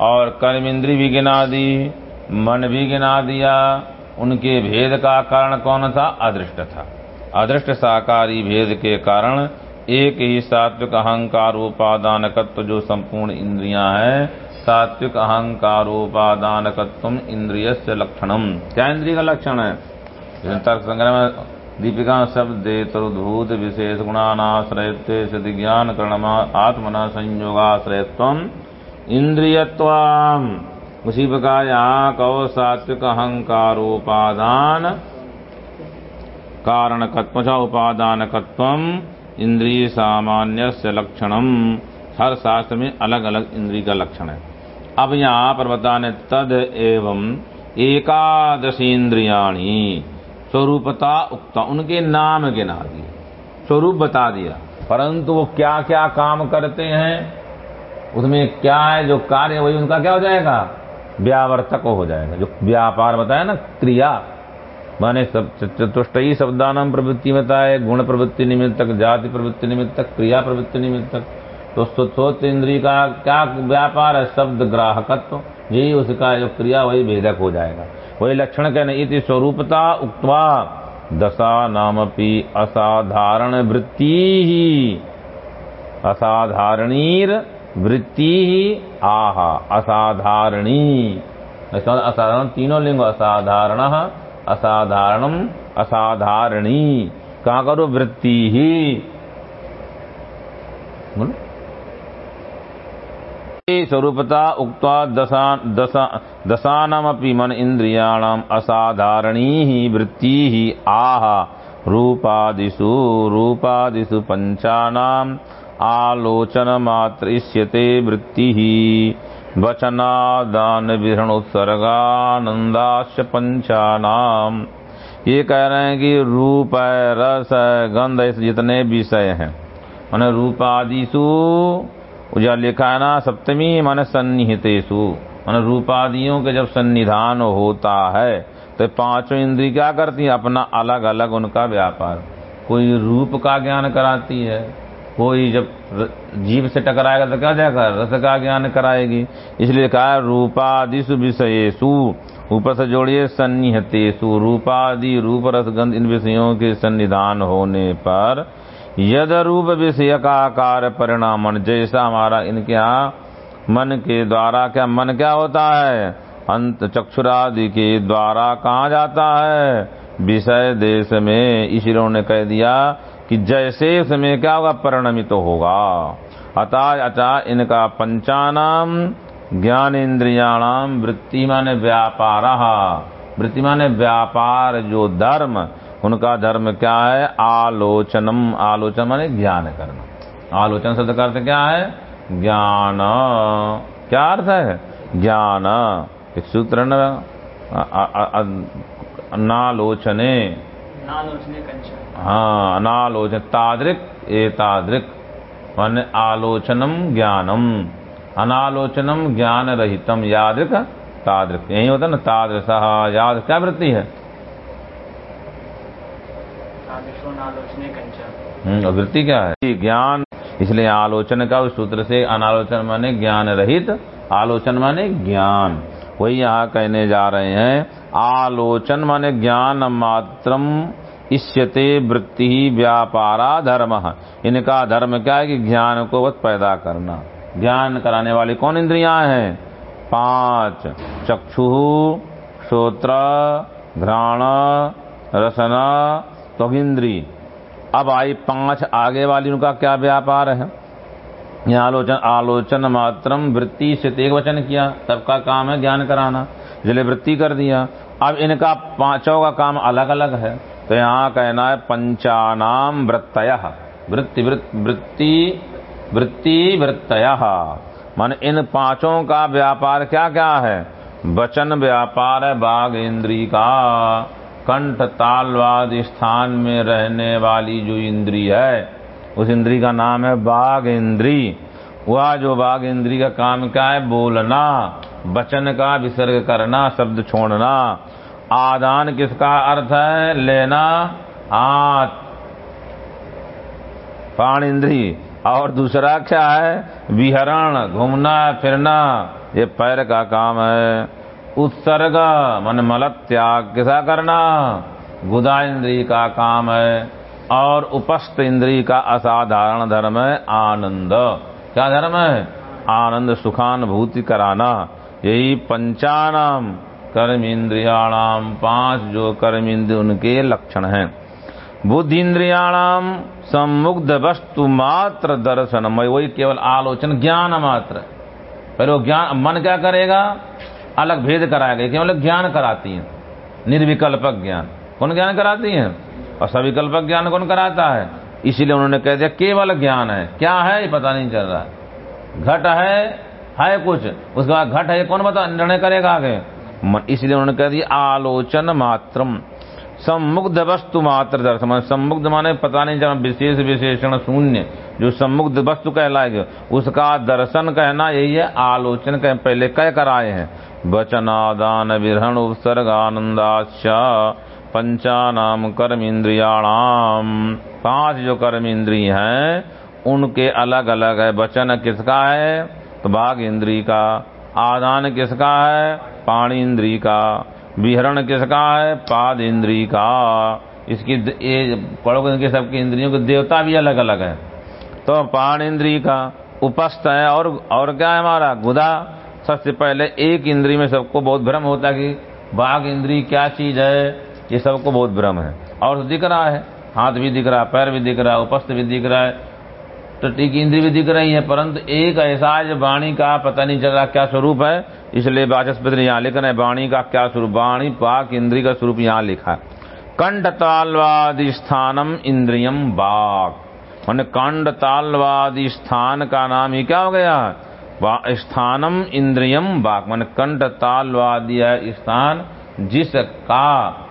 और कर्म इंद्रिय भी गिना दी, मन भी गिना दिया। उनके भेद का कारण कौन था? अदृष्ट था। अदृष्ट साकारी भेद के कारण एक ही सात्विक अहंकार, उपादानकत्व जो संपूर्ण इंद्रियाँ हैं सात्विक अहंकारोपादान इंद्रिय से लक्षणम। क्या इंद्रिय का लक्षण है? तर्क संग्रह में दीपिका शब्द तरुद्भूत विशेष गुणानाश्रयत्व सिद्धि ज्ञान करण आत्मना संयोगाश्रयत्व इंद्रियत्व उसी प्रकार यहाँ कहो सात्विक अहंकारोपादान कारणकत्व उपादानकत्व इंद्रिय सामान्य से लक्षणम। हर शास्त्र में अलग अलग इंद्रिय का लक्षण है। अब यहाँ पर बताने तद एवं एकादशी इंद्रियाणी स्वरूपता उक्ता, उनके नाम गिना दिए स्वरूप बता दिया। परंतु वो क्या क्या काम करते हैं, उसमें क्या है, जो कार्य वही उनका क्या हो जाएगा? व्यावर्तक हो जाएगा। जो व्यापार बताया ना, क्रिया। माने सब चतुष्टयी शब्दान प्रवृत्ति बताए, गुण प्रवृत्ति निमित्तक, जाति प्रवृत्ति निमित्तक, क्रिया प्रवृत्ति निमित्तक। तो सोच इंद्रिय का क्या व्यापार है? शब्द ग्राहकत्व। यही उसका जो क्रिया, वही भेदक हो जाएगा। वही लक्षण कहने इति स्वरूपता उक्तवा, दशा नामपि असाधारण वृत्ति ही। असाधारणीर वृत्ति ही आहा, असाधारणी। असाधारण तीनों लिंग, असाधारण असाधारणम असाधारणी। कहा करो? वृत्ति ही। बोलो। स्वरूपता उक्ता दशा दशा, दशानमपि मन असाधारणी वृत्ति ही आह, रूपादिषु रूपादिषु ही वचनादान विहरण उत्सर्गानंदाश पंचानाम ये कह रहे हैं कि रूप है रस है गंध है जितने विषय हैं, मैंने रूपादिशु उजा लिखा है ना सप्तमी मन सन्निहितेशु मन रूपादियों के जब सन्निधान होता है तो पाँचों इंद्री क्या करती है? अपना अलग अलग उनका व्यापार। कोई रूप का ज्ञान कराती है, कोई जब जीव से टकराएगा तो क्या जाएगा रस का ज्ञान कराएगी। इसलिए कहा रूपादिशु विषयेशु ऊपर से जोड़िए सन्निहतेशु रूपादि, रूप, रस, गंध इन विषयों के सन्निधान होने पर यद रूप विषय का आकार परिणाम जैसा हमारा इनके यहाँ मन के द्वारा क्या मन क्या होता है? अंत चक्षुरादि के द्वारा कहा जाता है? विषय देश में ईश्वरों ने कह दिया कि जैसे में क्या होगा? परिणमित तो होगा। अतः अतः इनका पंचानाम ज्ञान इंद्रियाणाम वृत्ति माने व्यापार। वृत्ति माने व्यापार जो धर्म उनका धर्म क्या है? आलोचनम। आलोचन माने ज्ञान करना। आलोचन शब्द का अर्थ क्या है? ज्ञान। क्या अर्थ है? ज्ञान। सूत्र नालोचने हाँ अनालोचन। तादृक एतादृक मान आलोचनम ज्ञानम। अनालोचनम ज्ञान रहितम। यादृक तादृक यही होता ना तादृश। याद क्या वृत्ति है? हम्म, वृत्ति क्या है? ज्ञान इसलिए आलोचन का उस सूत्र से अनालोचन माने ज्ञान रहित आलोचन माने ज्ञान। वही यहाँ कहने जा रहे हैं आलोचन माने ज्ञान मात्रम इष्यते वृत्ति ही व्यापारा धर्म। इनका धर्म क्या है कि ज्ञान को बस पैदा करना। ज्ञान कराने वाली कौन इंद्रियाँ हैं? पाँच। चक्षु श्रोत्र घ्राण रसना त्वगिंद्री अब आई पाँच आगे वाली उनका क्या व्यापार है? यहाँ आलोचन आलोचन मात्रम, वृत्ति से एक वचन किया सबका काम है ज्ञान कराना इसलिए वृत्ति कर दिया। अब इनका पाँचों का काम अलग अलग है तो यहाँ कहना है पंचानाम वृत्तय। वृत्ति वृत्ति वृत्ति वृत्तय। मान इन पाँचों का व्यापार क्या क्या है? वचन व्यापार है बाघ इंद्री का। कंठ तालवाद स्थान में रहने वाली जो इंद्री है, उस इंद्री का नाम है बाघ इंद्री। वह जो बाघ इंद्री का काम क्या है? बोलना, वचन का विसर्ग करना, शब्द छोड़ना। आदान किसका अर्थ है? लेना हाथ प्राण इंद्री। और दूसरा क्या है? विहरण, घूमना, फिरना, ये पैर का काम है। उत्सर्ग मन मल त्याग किसा करना? गुदा इंद्री का काम है और उपस्थ इंद्री का असाधारण धर्म है आनंद। क्या धर्म है? आनंद सुखानुभूति कराना। यही पंचानाम कर्म इंद्रियाणाम पाँच जो कर्म इंद्रिय उनके लक्षण हैं। बुद्धि इंद्रियाणाम सम्मुग्ध वस्तु मात्र दर्शन वही केवल आलोचन ज्ञान मात्र। पहले वो ज्ञान, मन क्या करेगा? अलग भेद कराया गया, केवल ज्ञान कराती हैं। निर्विकल्पक ज्ञान। कौन ज्ञान कराती हैं? और सविकल्पक ज्ञान कौन कराता है? इसीलिए उन्होंने कह दिया, केवल ज्ञान है। क्या है? ये पता नहीं चल रहा घट है है कुछ। उसके बाद घट है कौन बता, निर्णय करेगा आगे। इसलिए उन्होंने कह दिया, आलोचन मात्रम। सम्मुग्ध वस्तु मात्र दर्शन सम्मुग्ध माने पता नहीं जब विशेष विशेषण शून्य। जो सम्मुग्ध वस्तु कहलाएगा उसका दर्शन कहना यही है, आलोचन कह, पहले कह कर आए हैं। वचनादान विरहण उपसर्ग आनंदाश पंचानाम कर्म इंद्रियाणाम पाँच जो कर्म इंद्रिय हैं, उनके अलग अलग है। वचन किसका है? तो बाघ इंद्री का। आदान किसका है? पाणी इंद्री का। विहरण किसका है? पाद इंद्री का। इसकी पढ़ोगे इनके सबकी इंद्रियों के देवता भी अलग अलग है। तो पाण इंद्री का उपस्थ है और और क्या है हमारा? गुदा सबसे पहले एक इंद्री में सबको बहुत भ्रम होता है कि बाघ इंद्री क्या चीज़ है? ये सबको बहुत भ्रम है। और दिख रहा है, हाथ भी दिख रहा है, पैर भी दिख रहा है, उपस्थ भी दिख रहा है। तटी की इंद्री भी दिख रही है, परंतु एक ऐसा जो वाणी का पता नहीं चल रहा क्या स्वरूप है, इसलिए वाचस्पति ने यहाँ लिखा है वाणी का क्या स्वरूप, वाणी, पाक इंद्री का स्वरूप यहाँ लिखा है। कंठ तालवादि स्थानम इंद्रियम बाघ मान कंड तालवादि स्थान का नाम ही क्या हो गया? स्थानम इंद्रियम बाघ मान कंठ तालवादी स्थान, जिसका,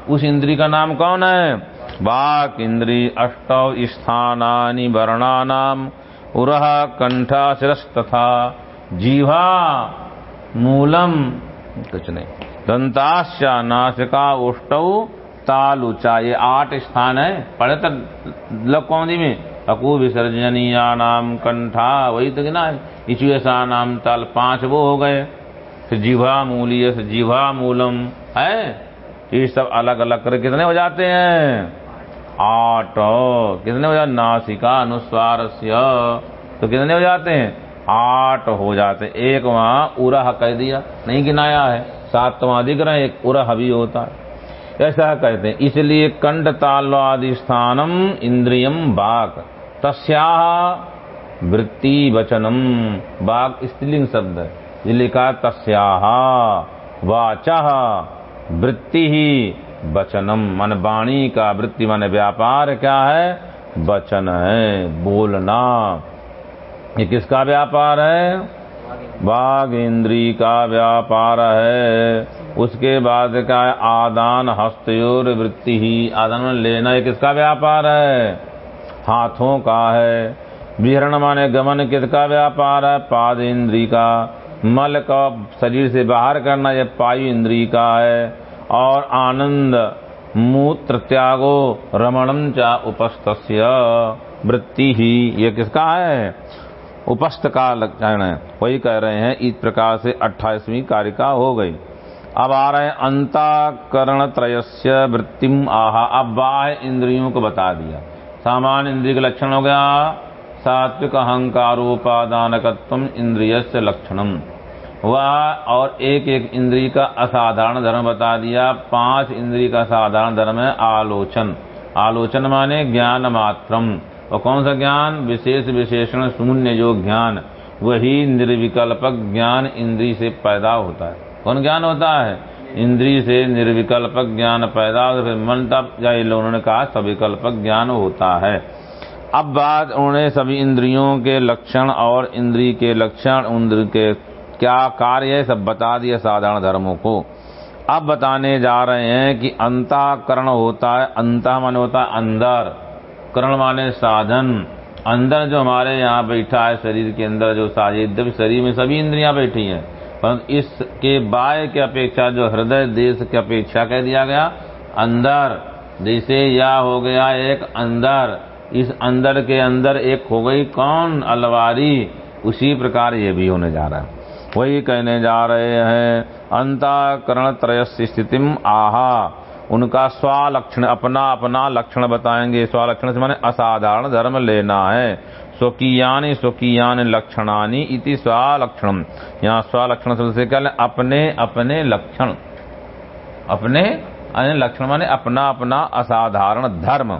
उस इंद्री का नाम कौन है? बाक इंद्री अष्टव स्थानानि वर्णानाम उरह कंठा तथा जीवा, मूलम। कुछ नहीं। दंताश्या नासिका उष्टव तालुचा ये आठ स्थान है। पढ़े तक लग कौन में? अकू विसर्जनीया नाम कंठा वही तो ना इचुएसा नाम ताल पाँच वो हो गए। फिर जीवा मूलीय जीवा मूलम। है? ये सब अलग अलग कर कितने हो जाते हैं? आठ। कितने हो जाते नासिका अनुस्वार तो कितने हो जाते हैं? आठ हो जाते हैं। एक वहाँ उरह कह दिया। नहीं गिनाया है। सातवां अधिग्रह एक उरह भी होता है। ऐसा कहते हैं। इसलिए कंड तालवादि स्थानम इंद्रियम बाक। तस्या वृत्ति वचनम बाक स्त्रीलिंग शब्द है। लिखा तस्या। वाचा। वृत्ति। ही वचनम मन वाणी का वृत्ति मन व्यापार क्या है? वचन है, बोलना। ये किसका व्यापार है? बाघ इंद्री का व्यापार है। उसके बाद का है आदान हस्तयोर वृत्ति ही। आदान लेना, ये किसका व्यापार है? हाथों का है। विहरण माने गमन किसका व्यापार है? पाद इंद्री का। मल का शरीर से बाहर करना यह पायु इंद्री का है। और आनंद मूत्र त्यागो रमणम चा उपस्थ वृत्ति ही, ये किसका है? उपस्थ का लक्षण है। वही कह रहे हैं, इस प्रकार से अट्ठाईसवीं कारिका हो गई। अब आ रहे अंताकरण त्रयस्य वृत्तिम आहा। अब बाह्य इंद्रियों को बता दिया। सामान्य इंद्रिय का लक्षण हो गया। सात्विक अहंकारोपादानकत्व इंद्रिय लक्षणम। वह और एक एक इंद्री का असाधारण धर्म बता दिया। पाँच इंद्री का साधारण धर्म है आलोचन। आलोचन माने ज्ञान मात्रम। और कौन सा ज्ञान? विशेष विशेषण शून्य जो ज्ञान, वही निर्विकल्पक ज्ञान इंद्री से पैदा होता है। कौन ज्ञान होता है? इंद्री से निर्विकल्पक ज्ञान पैदा होता फिर मन तब या उन्होंने कहा सविकल्पक ज्ञान होता है। अब बात उन्होंने सभी इंद्रियों के लक्षण और इंद्री के लक्षण इंद्र के क्या कार्य है? सब बता दिया साधारण धर्मों को। अब बताने जा रहे हैं कि अंताकरण होता है, अंत माने होता है अंदर। करण माने साधन। अंदर जो हमारे यहाँ बैठा है शरीर के अंदर, जो साजिद शरीर में सभी इंद्रियाँ बैठी हैं। परंतु इसके बाय की अपेक्षा, जो हृदय, देश की अपेक्षा कह दिया गया, अंदर। जैसे या हो गया एक अंदर। इस अंदर के अंदर एक हो गई कौन? अलवारी। उसी प्रकार ये भी होने जा रहा है। वही कहने जा रहे हैं अंताकरण त्रय स्थिति आहा। उनका स्वलक्षण, अपना अपना लक्षण बताएँगे। स्वलक्षण से माने असाधारण धर्म लेना है। स्वकीयानि स्वकीयान लक्षणानि इति स्वलक्षण। यहाँ स्वलक्षण से क्या अपने अपने लक्षण। अपने अन्य लक्षण माने अपना अपना असाधारण धर्म।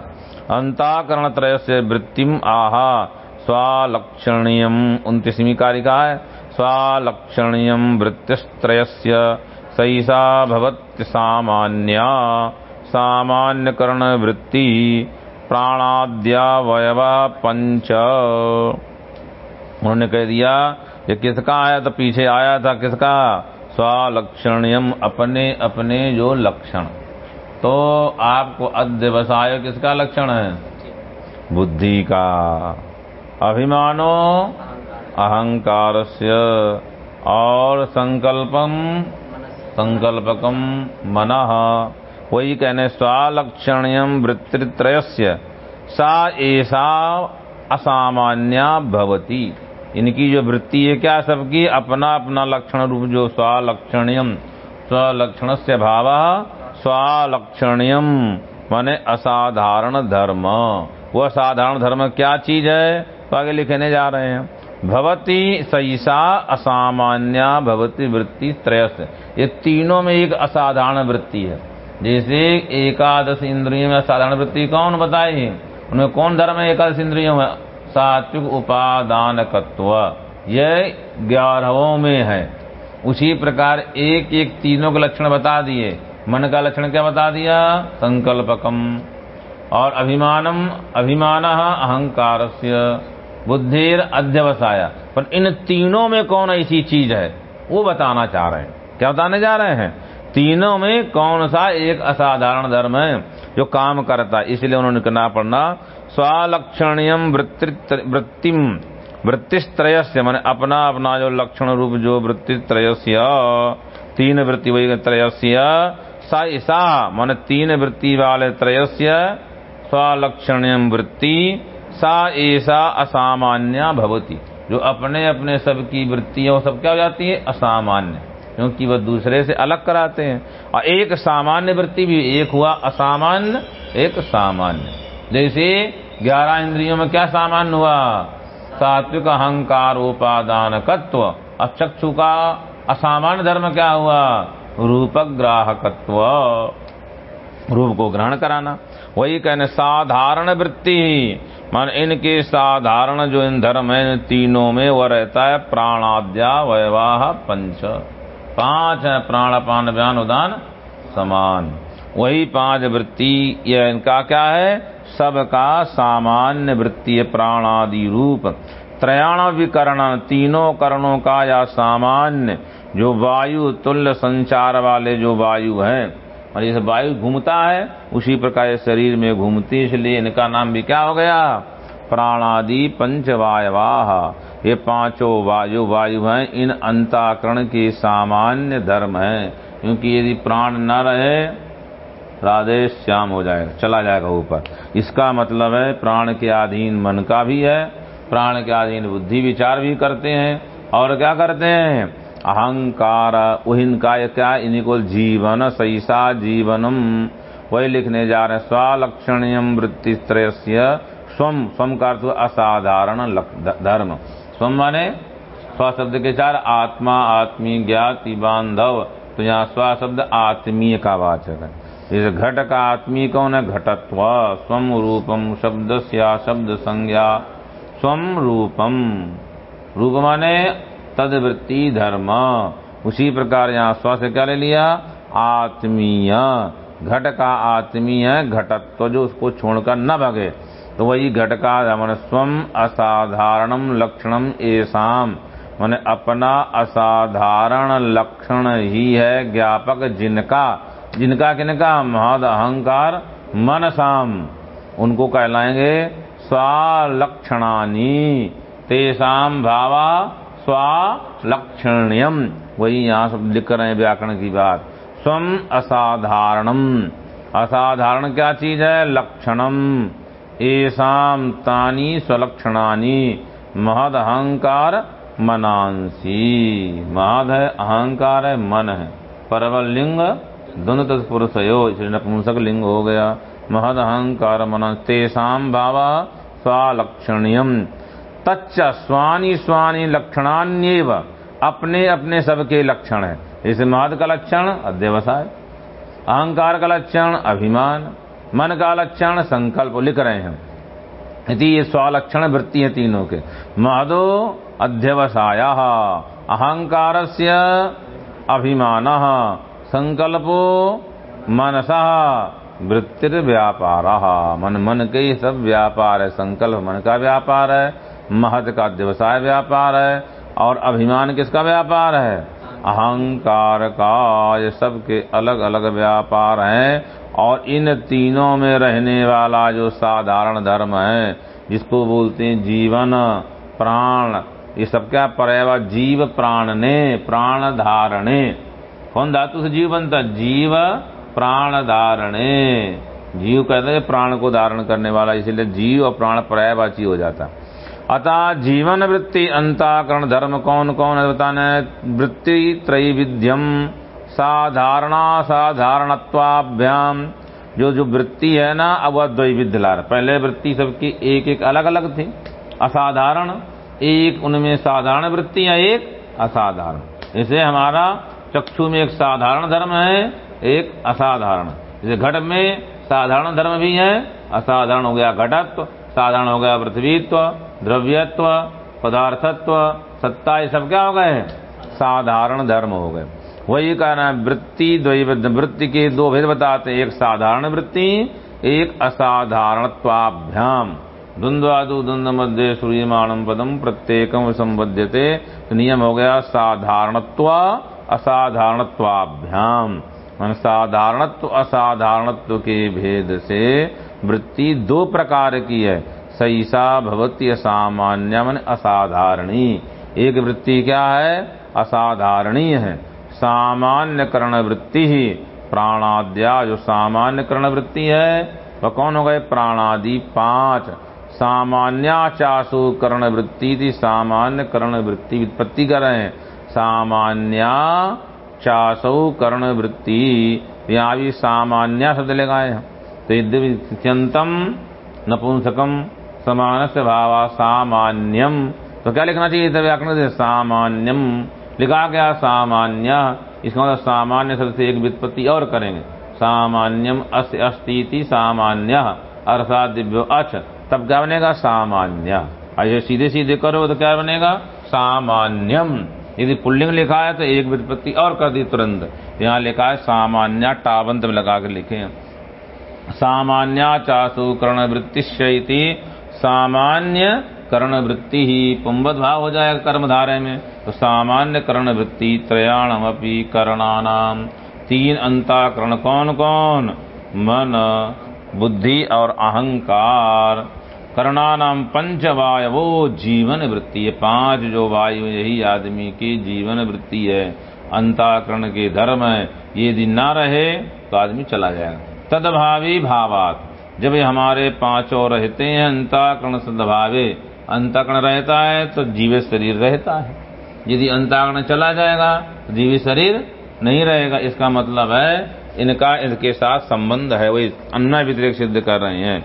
अंताकरण त्रय से वृत्तिम आहा। स्वलक्षणीयम उन्तीसवीं कारिका है? स्वालक्षणीयं वृत्तिस्त्रयस्य। सैषा सामान्या। सामान्यकरणवृत्ति प्राणाद्यावयवा पंच उन्होंने कह दिया, ये किसका आया था? पीछे आया था किसका? स्वालक्षणियम अपने अपने जो लक्षण। तो आपको अध्यवसाय किसका लक्षण है? बुद्धि का। अभिमानो अहंकार से और संकल्पम संकल्पकम मन। वही कहने स्वालक्षण्यम वृत्तित्रयस्य। सा ऐसा असामान्या भवती। इनकी जो वृत्ति है क्या सबकी? अपना अपना लक्षण रूप जो स्वालक्षण्यम स्वलक्षण से भाव स्वालक्षण्यम माने असाधारण धर्म। वह साधारण धर्म क्या चीज़ है? तो आगे लिखने जा रहे हैं। भवती सईसा असामान्य भवती वृत्ति त्रयस ये तीनों में एक असाधारण वृत्ति है। जैसे एकादश इंद्रियों में असाधारण वृत्ति कौन बताए उनमें कौन धर्म है एकादश इंद्रियों में? सात्विक उपादान तत्व यह ग्यारहों में है। उसी प्रकार एक एक तीनों के लक्षण बता दिए। मन का लक्षण क्या बता दिया? संकल्पकम। और अभिमानम, अभिमान अहंकार बुद्धिर अध्यवसाया। पर इन तीनों में कौन ऐसी चीज़ है? वो बताना चाह रहे हैं। क्या बताने जा रहे हैं? तीनों में कौन सा एक असाधारण धर्म है जो काम करता है? इसलिए उन्होंने कहना पड़ना स्वलक्षणियम वृत्तिम वृत्तिस्त्रयस्य, मैंने अपना अपना जो लक्षण रूप जो वृत्तित्रयस्य, तीन वृत्ति वही त्रयस्य, सा ईसा, मान तीन वृत्ति वाले त्रयस्य स्वलक्षणियम वृत्ति सा ऐसा असामान्य भवती। जो अपने अपने सबकी वृत्तियाँ सब क्या हो जाती है? असामान्य। क्योंकि वह दूसरे से अलग कराते हैं। और एक सामान्य वृत्ति भी एक हुआ असामान्य, एक सामान्य। जैसे ग्यारह इंद्रियों में क्या सामान्य हुआ? सात्विक अहंकार, उपादान, कत्व। अब चक्षु का असामान्य धर्म क्या हुआ? रूपक ग्राहकत्व। रूप को ग्रहण कराना। वही कहने, साधारण वृत्ति। ही मान इनके साधारण जो इन धर्म है, तीनों में वह रहता है प्राणाद्या वैवाह पंच। पाँच है प्राण पान व्यान, उदान, समान। वही पाँच वृत्ति, यह इनका क्या है? सबका सामान्य वृत्ति प्राणादि रूप। त्रयाण विकरण, तीनों करणों का या सामान्य, जो वायु, तुल्य संचार वाले जो वायु है और जैसे वायु घूमता है, उसी प्रकार शरीर में घूमती इसलिए इनका नाम भी क्या हो गया? प्राणादि पंच वायवाह ये पाँचों वायु वायु हैं, इन अंताकरण के सामान्य धर्म हैं। क्योंकि यदि प्राण न रहे राधेश श्याम हो जाएगा, चला जाएगा ऊपर। इसका मतलब है, प्राण के अधीन मन का भी है, प्राण के अधीन बुद्धि विचार भी करते हैं, और क्या करते हैं? अहंकार उहिनका क्या इन्हीं को जीवन सैसा जीवनम। वही लिखने जा रहे स्वलक्षणीयम वृत्ति स्वम। स्वम का अर्थ असाधारण धर्म। स्वम माने स्व शब्द के चार, आत्मा आत्मी ज्ञाति, बांधव। तो यहाँ स्व शब्द आत्मीय का वाचक है। इस घट का आत्मी कौन है? घटत्व। स्वम रूपम शब्द शब्द संज्ञा। स्वम रूपम। रूप माने तदवृत्ति धर्म। उसी प्रकार यहाँ स्व से क्या ले लिया? आत्मीय। घट का आत्मीय घटत्व जो उसको छोड़कर न भगे। तो वही घट का मन स्वम असाधारणम लक्षणम ऐसाम मैंने अपना असाधारण लक्षण ही है ज्ञापक जिनका। जिनका किनका? महद अहंकार मनसाम। उनको कहलाएँगे स्वलक्षणानी। तेसाम भावा स्वालक्षण्यम वही यहाँ सब लिख रहे हैं व्याकरण की बात। स्वम असाधारणम। असाधारण क्या चीज़ है? लक्षणम। ऐसाम तानी स्वलक्षणानी। महद अहंकार मनांसी। महद है, अहंकार है, मन है। परवल लिंग दोनों तत्पुरुषयो इसलिए नपुंसक लिंग हो गया। महद अहंकार मन तेसाम भावा स्वालक्षण्यम तच्च स्वानी स्वानी लक्षणान्यव। अपने अपने सबके लक्षण है। इस महद का लक्षण, अध्यवसाय। अहंकार का लक्षण, अभिमान। मन का लक्षण, संकल्प। लिख रहे हैं। यदि ये स्वलक्षण वृत्ति है तीनों के। महदो अध्यवसाय। अहंकार से अभिमान। संकल्पो मनसा। वृत्तिर व्यापार मन मन के सब व्यापार है। संकल्प मन का व्यापार है। महत का व्यवसाय व्यापार है, और अभिमान किसका व्यापार है? अहंकार का, ये सबके अलग अलग व्यापार हैं, और इन तीनों में रहने वाला जो साधारण धर्म है, जिसको बोलते हैं जीवन, प्राण, ये सब क्या परेवा जीव प्राण ने प्राण धारणे। कौन धातु से जीव बनता जीव प्राण धारणे। जीव कहते हैं प्राण को धारण करने वाला, इसलिए जीव और प्राण पर्यायवाची हो जाता अतः जीवन वृत्ति अंताकरण धर्म कौन कौन है बताने? वृत्ति त्रैविध्यम साधारणा साधारणत्वाभ्याम। जो जो वृत्ति है ना, अब वह द्वैविध्य ला पहले वृत्ति सबकी एक एक अलग अलग थी। असाधारण, एक उनमें साधारण वृत्ति है एक असाधारण। इसे हमारा चक्षु में एक साधारण धर्म है, एक असाधारण। जैसे घट में साधारण धर्म भी है, असाधारण हो गया घटत्व, साधारण हो गया पृथ्वीत्व। द्रव्यत्व, पदार्थत्व, सत्ता, ये सब क्या हो गए साधारण धर्म हो गए। वही कहना वृत्ति वृत्ति के दो भेद बताते एक साधारण वृत्ति, एक असाधारणत्वाभ्याम। द्वंद्वादु द्वंद मध्य सूर्यमाणम पदम प्रत्येकम संबद्धते तो नियम हो गया साधारणत्व, असाधारणत्वाभ्याम। साधारणत्व, असाधारणत्व के भेद से वृत्ति दो प्रकार की है। सईसा भवती असामान्य मन असाधारणी। एक वृत्ति क्या है? असाधारणीय है। सामान्य करण वृत्ति ही। प्राणाद्या जो सामान्य करण वृत्ति है, वह कौन हो गए? प्राणादि पाँच। सामान्याचासु करण वृत्ति थी। सामान्य करण वृत्ति वित्पत्ति कर रहे हैं। सामान्या चासौ कर्ण वृत्ति। यहाँ भी सामान्य शब्द लगाए तो यद्यंतम नपुंसकम समान से भावा सामान्यम तो क्या लिखना चाहिए था व्याकरण से? सामान्यम। लिखा गया सामान्य, इसका मतलब सामान्य शब्द से एक व्युत्पत्ति और करेंगे। सामान्यम अस्य अस्ती सामान्य, अर्थात दिव्यो अच। तब क्या बनेगा? सामान्य। ऐसे सीधे सीधे करो तो क्या बनेगा? सामान्यम। यदि पुल्लिंग लिखा है तो एक व्युत्पत्ति और कर दी तुरंत। यहाँ लिखा है सामान्य टावंत में लगा के लिखे। सामान्य चासु कर्ण वृत्ति सामान्य कर्ण वृत्ति ही पुम्बत भाव हो जाएगा कर्म कर्मधारे में तो सामान्य कर्ण वृत्ति त्रयाणम अपनी करणानाम। तीन अंताकरण कौन कौन? मन, बुद्धि और अहंकार। करणानाम पंच वायु जीवन वृत्ति है, पाँच जो वायु यही आदमी की जीवन वृत्ति है। अंताकरण के धर्म है, यदि न रहे तो आदमी चला जाएगा। तदभावी भावात। जब ये हमारे पाँचों रहते हैं, अंताकरण सदभावे। अंताकरण रहता है तो जीवित शरीर रहता है। यदि अंताकरण चला जाएगा तो जीवित शरीर नहीं रहेगा। इसका मतलब है, इनका, इनके साथ संबंध है। वही अन्य व्यतिरिक सिद्ध कर रहे हैं।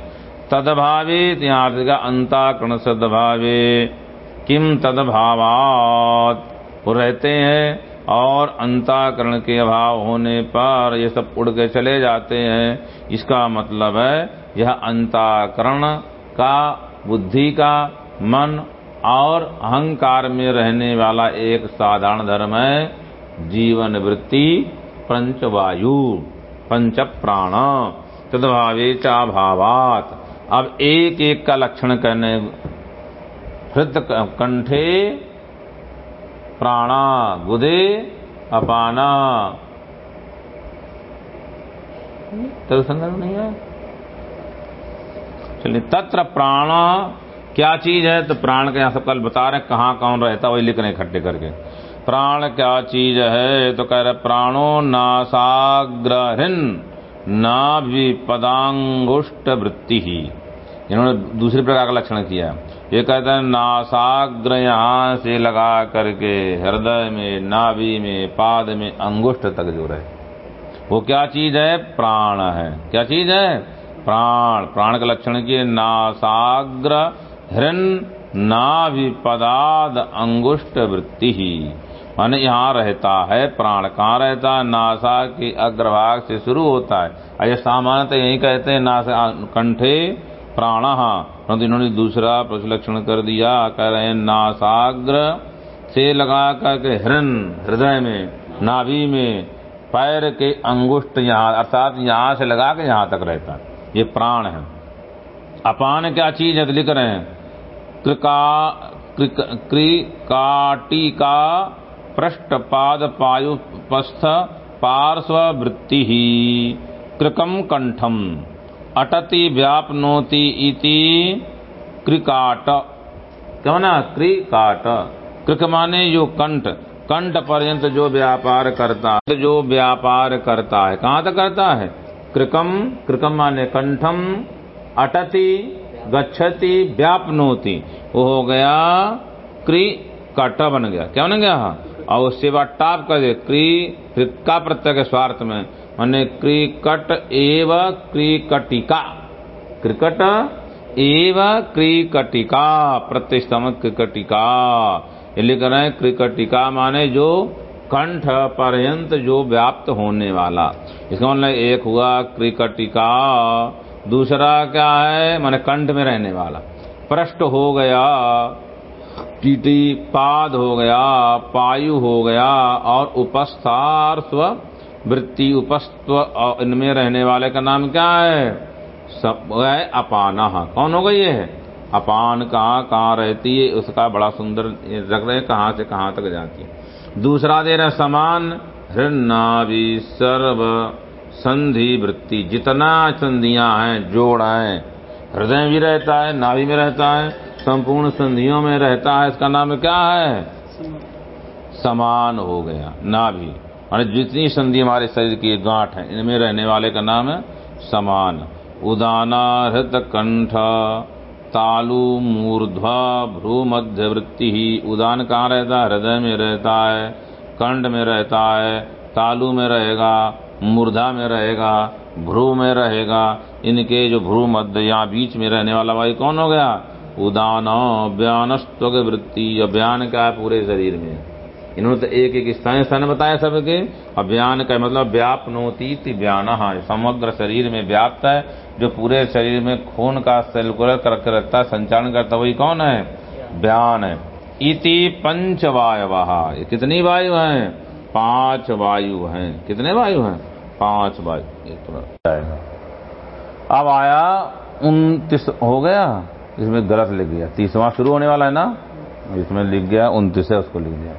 तदभावे यहाँ का अंताकरण सदभावे। किम तदभावात? वो रहते हैं और अंताकरण के अभाव होने पर ये सब उड़ के चले जाते हैं। इसका मतलब है, यह अंताकरण का, बुद्धि का, मन और अहंकार में रहने वाला एक साधारण धर्म है जीवन वृत्ति पंचवायु पंच प्राण तदभावे चाभावात। अब एक एक का लक्षण करने हृद कंठे प्राणा गुदे अपाना। तो संदर्भ नहीं है चलिए, तत्र प्राण, क्या चीज़ है? तो प्राण का यहाँ सब कल बता रहे कहाँ कौन रहता वही लिख रहे इकट्ठे करके। प्राण क्या चीज़ है? तो कह रहे प्राणो नासाग्रहिन नाभि पदांगुष्ट वृत्ति ही इन्होंने दूसरे प्रकार का लक्षण किया ये कहते हैं नासाग्र यहाँ से लगा करके हृदय में, नाभि में, पाद में अंगुष्ठ तक जो रहे। वो क्या चीज़ है? प्राण है। क्या चीज़ है? प्राण। प्राण का लक्षण किए नासाग्र हृण हृन नाभिपदाद अंगुष्ठ वृत्ति ही। माने यहाँ रहता है, प्राण कहाँ रहता है? नासा के अग्रभाग से शुरू होता है। अरे सामान्यतः यही कहते हैं, नासा कंठे प्राण। परंतु इन्होंने दूसरा प्रचलक्षण कर दिया, कह रहे नासाग्र से लगा करके हृन हृदय में, नाभि में, पैर के अंगुष्ठ यहाँ, अर्थात यहाँ से लगा के यहाँ तक रहता है। ये प्राण है। अपान क्या चीज़ है, लिख रहे हैं। कृका क्रिकाटिका पृष्ठ पाद पायुपस्थ पार्श्व वृत्ति ही कृकम कंठम। अटति व्यापनोति इति क्रिकाट क्या ना क्रिकाट कृक माने जो कंठ। कंठ पर्यंत जो व्यापार करता है, जो व्यापार करता है। कहाँ तक करता है? कृकम। कृकम माने कंठम। अटति गच्छति व्यापनोति। वो हो गया क्री कट बन गया। क्या बन गया? और उससे बाद टाप कर दे क्री का प्रत्यय के स्वार्थ में मैंने क्रिकट एव क्रिकटिका। क्रिकट एव क्रिकटिका प्रत्यस्तम क्रिकटिका। ये लिख रहे हैं क्रिकटिका माने जो कंठ पर्यंत जो व्याप्त होने वाला। इसका मतलब एक हुआ क्रिकटिका, दूसरा क्या है, माने कंठ में रहने वाला। पृष्ठ हो गया, टीटी पाद हो गया, पायु हो गया, और उपस्थार्स्व वृत्ति उपस्त्व इनमें रहने वाले का नाम क्या है? सब है अपाना। कौन हो गई है अपान कहाँ कहाँ रहती है? उसका बड़ा सुंदर रख रहे कहाँ से कहाँ तक जाती है। दूसरा दे रहे समान हृन्नाभि सर्व संधि वृत्ति। जितना संधियाँ हैं जोड़ है हृदय भी रहता है नाभि में रहता है संपूर्ण संधियों में रहता है इसका नाम क्या है? समान हो गया नाभि। माने जितनी संधि हमारे शरीर की गांठ है, इनमें रहने वाले का नाम है समान। उदाना हृत कंठ, तालु, मूर्ध्व, भ्रू, मध्य वृत्ति ही। उदान कहाँ रहता है? हृदय में रहता है, कंठ में रहता है, तालु में रहेगा मूर्धा में रहेगा, भ्रू में रहेगा। इनके जो भ्रू, मध्य, यहाँ बीच में रहने वाला भाई कौन हो गया? उदान व्यानस्त्वग वृत्ति अभियान का है पूरे शरीर में? इन्होंने तो एक एक स्थान स्थान बताया सबके। अभियान का मतलब व्यापनोती व्यान समग्र शरीर में व्याप्त है, जो पूरे शरीर में खून का सेलकुलर करके रखता है संचालन करता वही कौन है? व्यान है। इति पंच वायव ये कितनी वायु हैं? पाँच वायु हैं। कितने वायु हैं? पाँच वायु। अब आया उनतीस, हो गया? इसमें गलत लिख गया तीसवा शुरू होने वाला है ना? इसमें लिख गया, उनतीस उसको लिख दिया।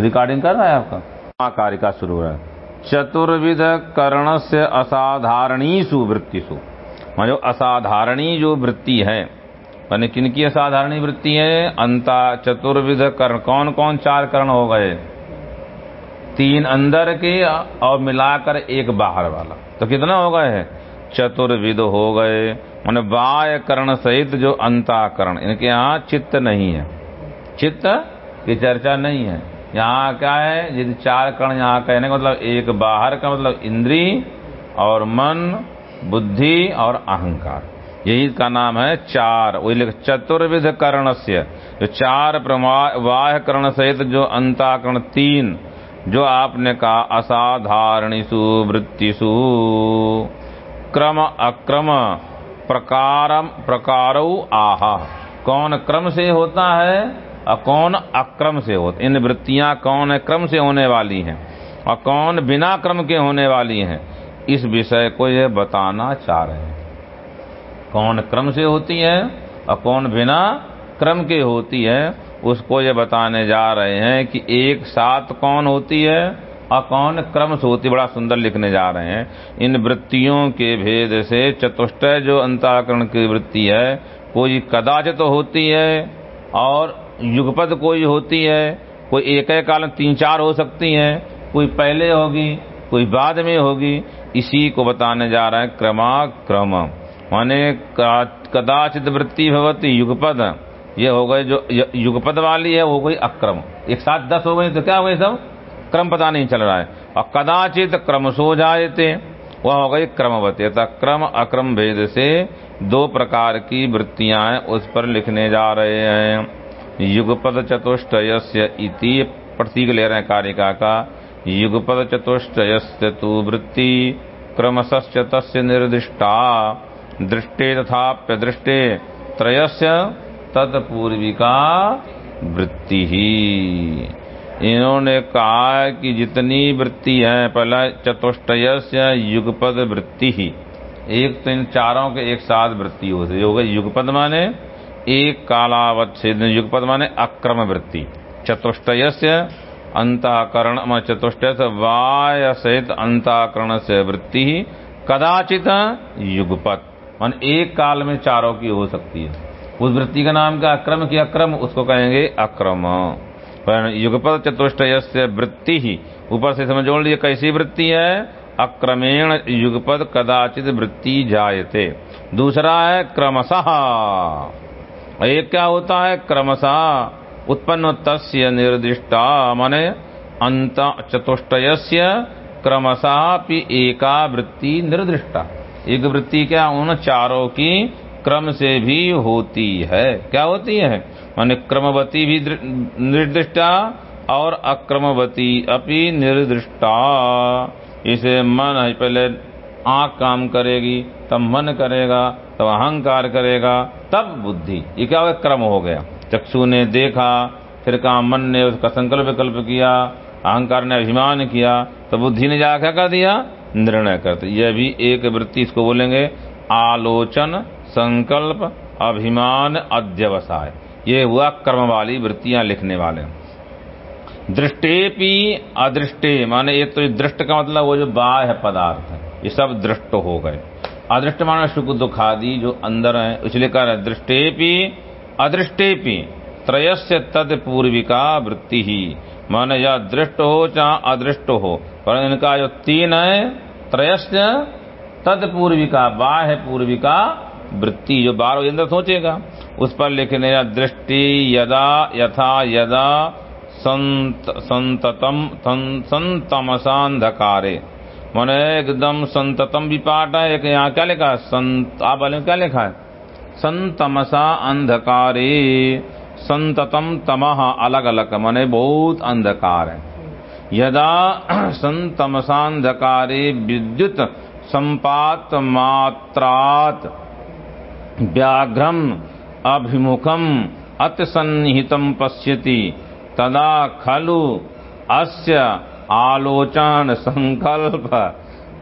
रिकॉर्डिंग कर रहा है आपका? कार्य का शुरू हो रहा है। चतुर्विध कर्ण से असाधारणी सुवृत्तिशु जो असाधारणी जो वृत्ति है, मैंने किन की असाधारणी वृत्ति है? अंता चतुर्विध कर्ण कौन कौन चार कर्ण हो गए? तीन अंदर के और मिलाकर एक बाहर वाला। तो कितना हो गए है? चतुर्विध हो गए। मान बाय कर्ण सहित जो अंताकरण, इनके यहाँ चित्त नहीं है। चित्त की चर्चा नहीं है। यहाँ क्या है यदि चार कर्ण यहाँ कहने का मतलब एक बाहर का मतलब इंद्री और मन, बुद्धि और अहंकार। यही का नाम है चार। वही चतुर्विध कर्ण से जो चार वाह कर्ण सहित जो अंताकरण तीन, जो आपने कहा असाधारणिसु वृत्तिसु क्रम, अक्रम प्रकार प्रकार आहा। कौन क्रम से होता है? और कौन अक्रम से होता इन वृत्तियाँ कौन क्रम से होने वाली हैं? और कौन बिना क्रम के होने वाली हैं? इस विषय को ये बताना चाह रहे हैं। कौन क्रम से होती है और कौन बिना क्रम के होती है, उसको ये बताने जा रहे हैं कि एक साथ कौन होती है और कौन क्रम से होती बड़ा सुंदर लिखने जा रहे हैं। इन वृत्तियों के भेद से चतुष्टय जो अंताकरण की वृत्ति है, कोई कदाचित होती है और युगपद कोई होती है, कोई एक एक काल तीन चार हो सकती है, कोई पहले होगी, कोई बाद में होगी, इसी को बताने जा रहा है क्रमाक्रम। माने कदाचित वृत्ति भवती युगपद, ये हो गए जो युगपद वाली है, वो गई अक्रम। एक साथ दस हो गई तो क्या हो गई सब? क्रम पता नहीं चल रहा है। और कदाचित क्रम सो जाए थे वह हो गई क्रमवती। क्रम अक्रम भेद से दो प्रकार की वृत्तियाँ हैं, उस पर लिखने जा रहे हैं। युगपद चतुष्टय इति प्रतीक ले रहे हैं कारिका का युगपद चतुष्टय तु वृत्ति क्रमश तस्य निर्दिष्टा, दृष्टे तथा दृष्टे त्रयस्य तत्पूर्विका वृत्ति। ही इन्होंने कहा कि जितनी वृत्ति है, पहला चतुष्टय युगपद वृत्ति। ही एक तो इन चारों के एक साथ वृत्ति होती है युगपद माने एक कालावच्छेद युगपद माने अक्रम वृत्ति। चतुष्टय से अंताकरण चतुष्टय से वाय सहित अंताकरण से वृत्ति ही कदाचित युगपत मान एक काल में चारों की हो सकती है। उस वृत्ति का नाम क्या? अक्रम की अक्रम, उसको कहेंगे अक्रम। पर युगपद चतुष्टय से वृत्ति ही। ऊपर से समझ लिए कैसी वृत्ति है? अक्रमेण युगपद कदाचित वृत्ति जायते। दूसरा है क्रमशः। एक क्या होता है? क्रमशः उत्पन्न तस्य निर्दिष्टा, माने अंत चतुष्टय क्रमशः एका वृत्ति निर्दिष्टा। एक वृत्ति क्या? उन चारों की क्रम से भी होती है। क्या होती है? माने क्रमवती भी निर्दिष्टा और अक्रमवती अपनी निर्दिष्टा। इसे मन, पहले आँख काम करेगी, तब मन करेगा तब अहंकार करेगा, तब बुद्धि। ये क्या हुआ क्रम हो गया? चक्षु ने देखा, फिर कहा, मन ने उसका संकल्प विकल्प किया, अहंकार ने अभिमान किया तो बुद्धि ने जाकर क्या कर दिया? निर्णय करते यह भी एक वृत्ति इसको बोलेंगे, आलोचन, संकल्प, अभिमान, अध्यवसाय। ये हुआ कर्म वाली वृत्तियाँ लिखने वाले। दृष्टेपी अदृष्टे, माने एक तो दृष्ट का मतलब वो जो बाह्य पदार्थ है, ये सब दृष्ट हो गए। अदृष्ट माने सुख दुख आदि जो अंदर है, इसलिए कह रहे दृष्टेपी, अदृष्टेपी, त्रयस्य तद पूर्विका वृत्ति। ही माने या दृष्ट हो चाहे अदृष्ट हो। पर इनका जो तीन है, त्रयस्य तद पूर्विका, बाह्य पूर्विका वृत्ति, जो बार अंदर सोचेगा। उस पर लिखने दृष्टि यदा, यथा, यदा, संत, संततम संतमसांधकारे। मैंने एकदम संततम पाठ है, एक यहाँ क्या लिखा है? संत, आप वाले क्या लिखा है? संतमसा अंधकारे, संततम तमह अलग अलग माने बहुत अंधकार है। यदा संतमसांधकारे विद्युत संपात मात्रात व्याघ्रम अभिमुखम अतिसन्निहितम पश्यति, तदा खलु अस्य आलोचन संकल्प।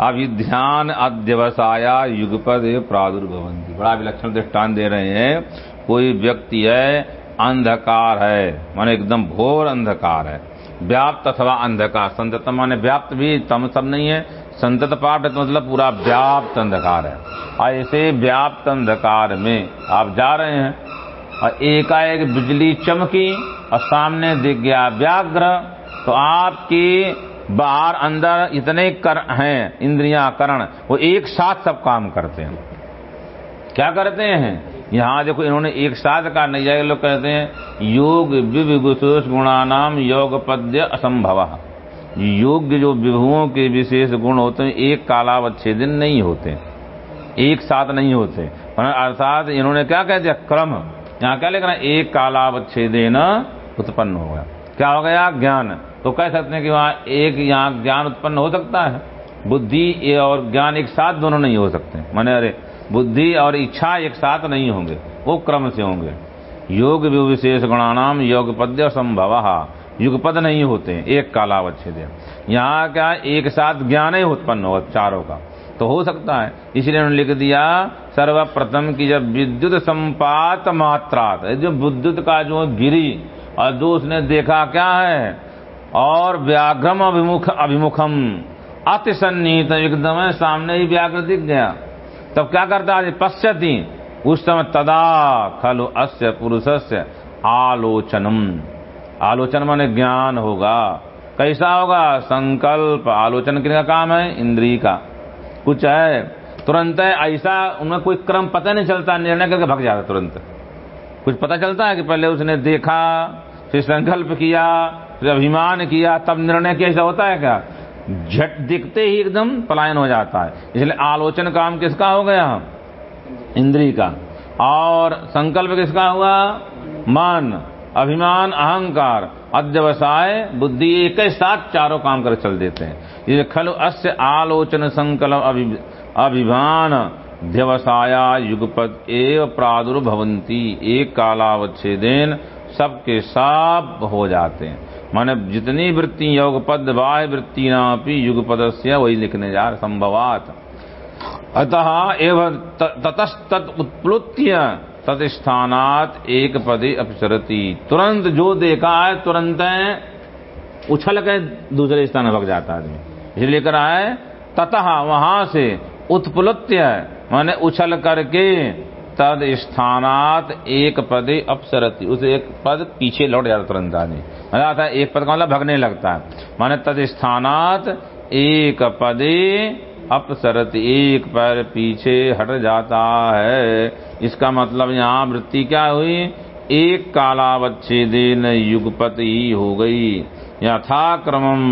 अभिध्यान अध्यवसाया युगपद प्रादुर्भवंती। बड़ा विलक्षण दृष्टान दे रहे हैं। कोई व्यक्ति है, अंधकार है। माने एकदम घोर अंधकार है। व्याप्त अथवा अंधकार। संतत माने व्याप्त भी तम सब नहीं है। संतत पाठ तो मतलब पूरा व्याप्त अंधकार है। ऐसे व्याप्त अंधकार में आप जा रहे हैं, और एकाएक बिजली चमकी, और सामने दिख गया व्याघ्र। तो आपके बाहर, अंदर इतने कर हैं इंद्रियाँ करण वो एक साथ सब काम करते हैं। क्या करते हैं? यहाँ देखो इन्होंने एक साथ का नैया लोग कहते हैं, योग विविशेष गुणानाम योग पद्य असंभव। योग्य जो विभुओं के विशेष गुण होते हैं, एक दिन नहीं होते, एक साथ नहीं होते। अर्थात इन्होंने क्या कह दिया? क्रम। यहाँ क्या लिखना एक कालावच्छेदेन उत्पन्न हो गया। क्या हो गया? ज्ञान। तो कह सकते हैं कि वहाँ एक यहाँ ज्ञान उत्पन्न हो सकता है। बुद्धि और ज्ञान एक साथ दोनों नहीं हो सकते। माने अरे, बुद्धि और इच्छा एक साथ नहीं होंगे, वो क्रम से होंगे। योग विशेष गुणानाम योग पद्य संभव। युगपद नहीं होते, एक कालावच्छेद यहाँ क्या एक साथ ज्ञान ही उत्पन्न होगा चारों का। तो हो सकता है, इसलिए उन्होंने लिख दिया, सर्वप्रथम की जब विद्युत संपात मात्रा जो विद्युत का जो गिरी, और जो उसने देखा क्या है? और व्याघ्रम अभिमुख, अभिमुखम। अति सन्निहित एकदम सामने ही व्याघ्र दिख गया। तब क्या करता है? पश्यति। उस समय तदा खलु अस्य पुरुषस्य आलोचनम। आलोचन माने ज्ञान होगा। कैसा होगा? संकल्प। आलोचन का काम है? इंद्री का। कुछ है। तुरंत है, ऐसा उनमें कोई क्रम पता नहीं चलता, निर्णय करके भग जाता तुरंत। कुछ पता चलता है कि पहले उसने देखा, फिर संकल्प किया फिर अभिमान किया, तब निर्णय किया ऐसा होता है क्या? झट दिखते ही एकदम पलायन हो जाता है। इसलिए आलोचन काम किसका हो गया? इंद्री का। और संकल्प किसका हुआ? मन, अभिमान, अहंकार। अध्यवसाय, बुद्धि एक साथ चारों काम कर चल देते हैं। ये खलु अस्य आलोचन संकल्प अभिमान। व्यवसाया युगपद एव प्रादुर्भवंती एक कालावच्छेदेन सबके सब हो जाते हैं। माने जितनी वृत्ति योग पद बाह्य वृत्ति नापी युगपद से वही लिखने जा रहे, संभवात। अतः एवं ततस्त उत्प्लुत्य तत्स्थानात एक पदे अपसरती। तुरंत जो देखा है, तुरंत उछल के दूसरे स्थान में भग जाता आदमी इसलिए लेकर आए ततः वहाँ से उत्प्लुत्य, माने उछल करके तद स्थानात एक पदे अपसरती। उसे एक पद पीछे लौट जाता तुरंत आदमी मज़ा आता है, एक पद का मतलब भगने लगता है। माने तद स्थानात एक पदे अपसरत। एक पैर पीछे हट जाता है। इसका मतलब यहाँ वृत्ति क्या हुई? एक कालावच्छेदेन युगपत ही हो गई। यथा क्रमम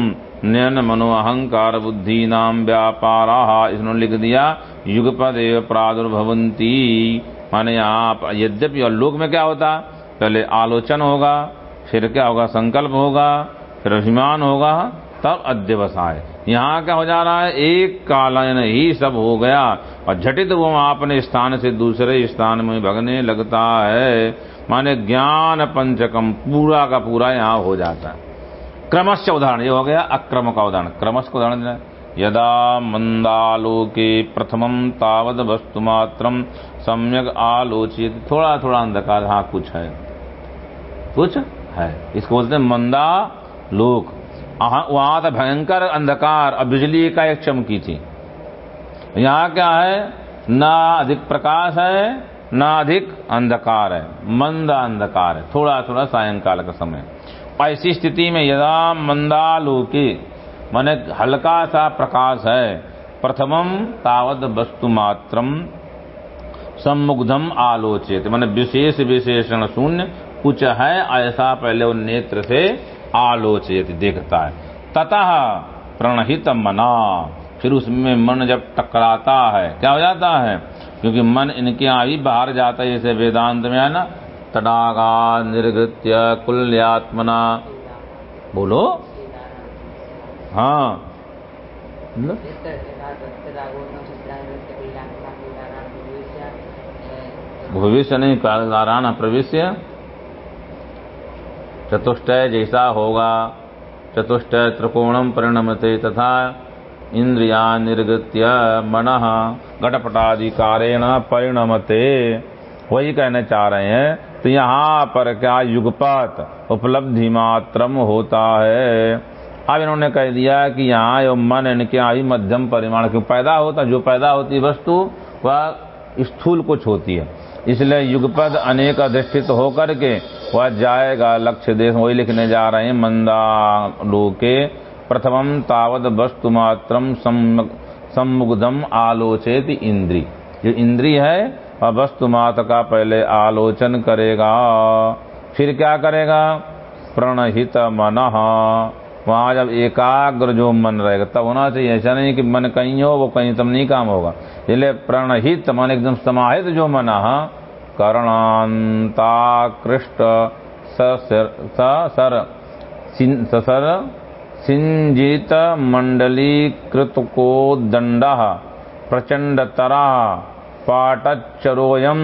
नयन मनो अहंकार बुद्धि नाम व्यापारा। इसने लिख दिया, युगपद प्रादुर्भवंती माने आप, यद्यपि और लोक में क्या होता? पहले आलोचन होगा, फिर क्या होगा? संकल्प होगा, फिर अभिमान होगा, तब अध्यवसाय यहाँ क्या हो जा रहा है? एक कालन ही सब हो गया। और झटित वो अपने स्थान से दूसरे स्थान में भगने लगता है। माने ज्ञान पंचकम पूरा का पूरा यहाँ हो जाता है। क्रमश उदाहरण, ये हो गया अक्रम का उदाहरण। क्रमश का उदाहरण यदा मंदालोके प्रथमम तावद वस्तु मात्रम सम्यक आलोचित थोड़ा थोड़ा अंधकार हाँ कुछ है। कुछ है। इसको बोलते हैं मंदा लोक वहाँ था भयंकर अंधकार और बिजली का एक चमकी थी। यहाँ क्या है? ना अधिक प्रकाश है, ना अधिक अंधकार है। मंद अंधकार है। थोड़ा थोड़ा सायंकाल का समय। ऐसी स्थिति में यदा मंदालोके माने हल्का सा प्रकाश है। प्रथमम तावत वस्तु मात्रम सम्मुग्धम आलोचित माने विशेष विशेषण शून्य, कुछ है, ऐसा पहले उन नेत्र से आलोचित देखता है। ततः प्रणहित मना, फिर उसमें मन जब टकराता है, क्या हो जाता है? क्योंकि मन इनके यहाँ ही बाहर जाता है, जैसे वेदांत में है ना, तडागा, निर्गृत्य, कुल्यात्मना। बोलो? हाँ। भविष्य नहीं काराण प्रवेश्य चतुष्टय जैसा होगा। चतुष्टय त्रिकोणम परिणमते तथा इंद्रिया निर्गत्य मन घटपटाधिकारेण परिणमते। वही कहना चाह रहे हैं तो यहाँ पर क्या युगपत उपलब्धि मात्रम होता है? अब इन्होंने कह दिया कि यहाँ यो मन इनके आई मध्यम परिमाण, क्यों पैदा होता, जो पैदा होती वस्तु, वह स्थूल कुछ होती है। इसलिए युगपद अनेक अधिष्ठित होकर के वह जाएगा लक्ष्य देश, वही लिखने जा रहे हैं मंदा लोके प्रथमम तावद वस्तु मात्रम सम्मुग्धम आलोचित इंद्री। जो इंद्री है, वह वस्तु मात्र का पहले आलोचन करेगा, फिर क्या करेगा? प्रणहित मन वहाँ जब एकाग्र जो मन रहेगा, तब होना चाहिए। ऐसा नहीं कि मन कहीं हो, वो कहीं तब नहीं काम होगा। इसलिए प्रणहित मन एकदम समाहित जो मन कर्णांताकृष्ट ससर ससर सिंजित मंडलीकृत को दंड प्रचंड तरा पाटचरोयम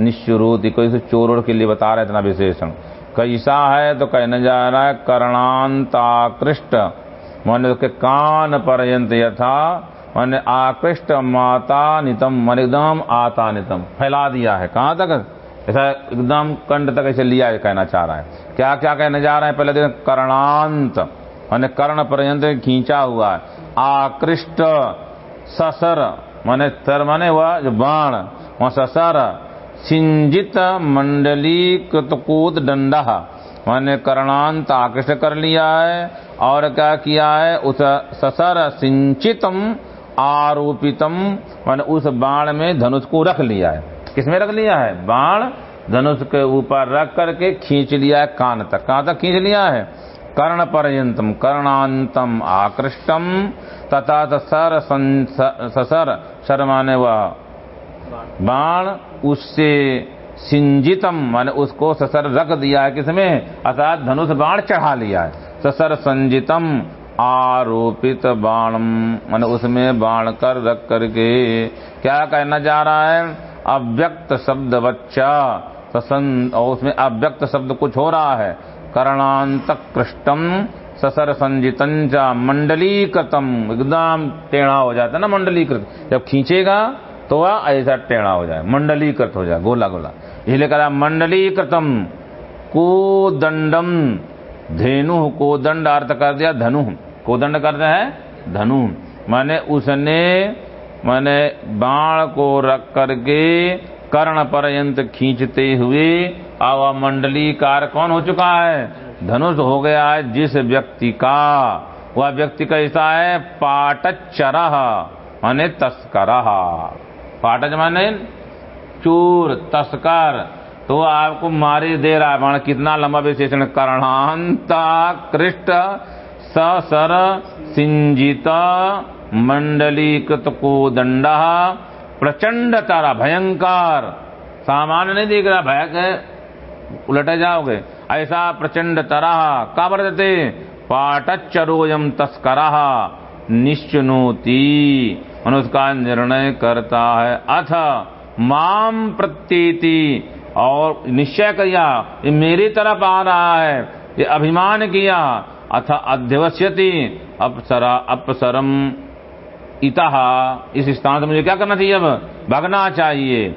निश्चुरूति। कोई से चोर के लिए बता रहे इतना विशेषण। कैसा है तो कहने जा रहा है, कर्णांताकृष्ट। मन के कान पर्यंत यथा, मन आकृष्ट माता नितम, मन एकदम आता नितम। फैला दिया है। कहाँ तक? ऐसा एकदम कंड तक ऐसे लिया कहना चाह रहा है। क्या क्या कहने जा रहा है? पहले दिन कर्णांत। मैंने कर्ण पर्यंत खींचा हुआ है। आकृष्ट, ससर। माने तर माने हुआ जो बाण। वहाँ ससर सिंजित मंडली कृतकूद डंडा मैंने कर्णांत आकृष्ट कर लिया है और क्या किया है? उस ससर सिंचितम आरोपितम, माने उस बाण में धनुष को रख लिया है। किसमें रख लिया है? बाण धनुष के ऊपर रख करके खींच लिया है कान तक। कहाँ तक खींच लिया है? कर्ण पर्यंतम, कर्णांतम आकृष्टम। तथा सर ससर शर्मा ने वह बाण उससे सिंजितम, माने उसको ससर रख दिया है किसमें? अर्थात धनुष बाण चढ़ा लिया है। ससर संजितम, आरोपित बाणम, माने उसमें बाण कर रख करके। क्या कहना जा रहा है? अव्यक्त शब्द बच्चा, ससन, और उसमें अव्यक्त शब्द कुछ हो रहा है। कर्णांत कृष्टम ससर संजितन मंडलीकृतम। एकदम टेढ़ा हो जाता है ना मंडलीकृत। जब खींचेगा तो वह ऐसा टेढ़ा हो जाए, मंडलीकृत हो जाए गोला गोला इसलिए कहा, मंडलीकृतम, कोदंडम, धेनु कोदंड अर्थ कर दिया, धनु। कोदंड करते हैं? धनु। माने उसने, माने बाण को रख करके कर्ण पर्यंत खींचते हुए आवा मंडली कार कौन हो चुका है? धनुष हो गया है जिस व्यक्ति का। वह व्यक्ति कैसा है? पाटचर, माने तस्कर। पाटच माने चूर, तस्कर तो आपको मारे दे रहा है। कितना लंबा विशेषण कर्णांता कृष्ट सर सिंजित मंडलीकृत को दंड प्रचंड तारा, भयंकर। सामान्य नहीं दिख रहा भय उलटे जाओगे। ऐसा प्रचंड तरह का वर्तते पाटचरोयम तस्कर। निश्चनोती। उसका निर्णय करता है। अथ, माम प्रतीति और निश्चय किया, ये मेरी तरफ़ आ रहा है। ये अभिमान किया, अथ अध्यवश्यति अपसरा, अपसरम इतः। इस स्थान से मुझे क्या करना चाहिए अब? भगना चाहिए।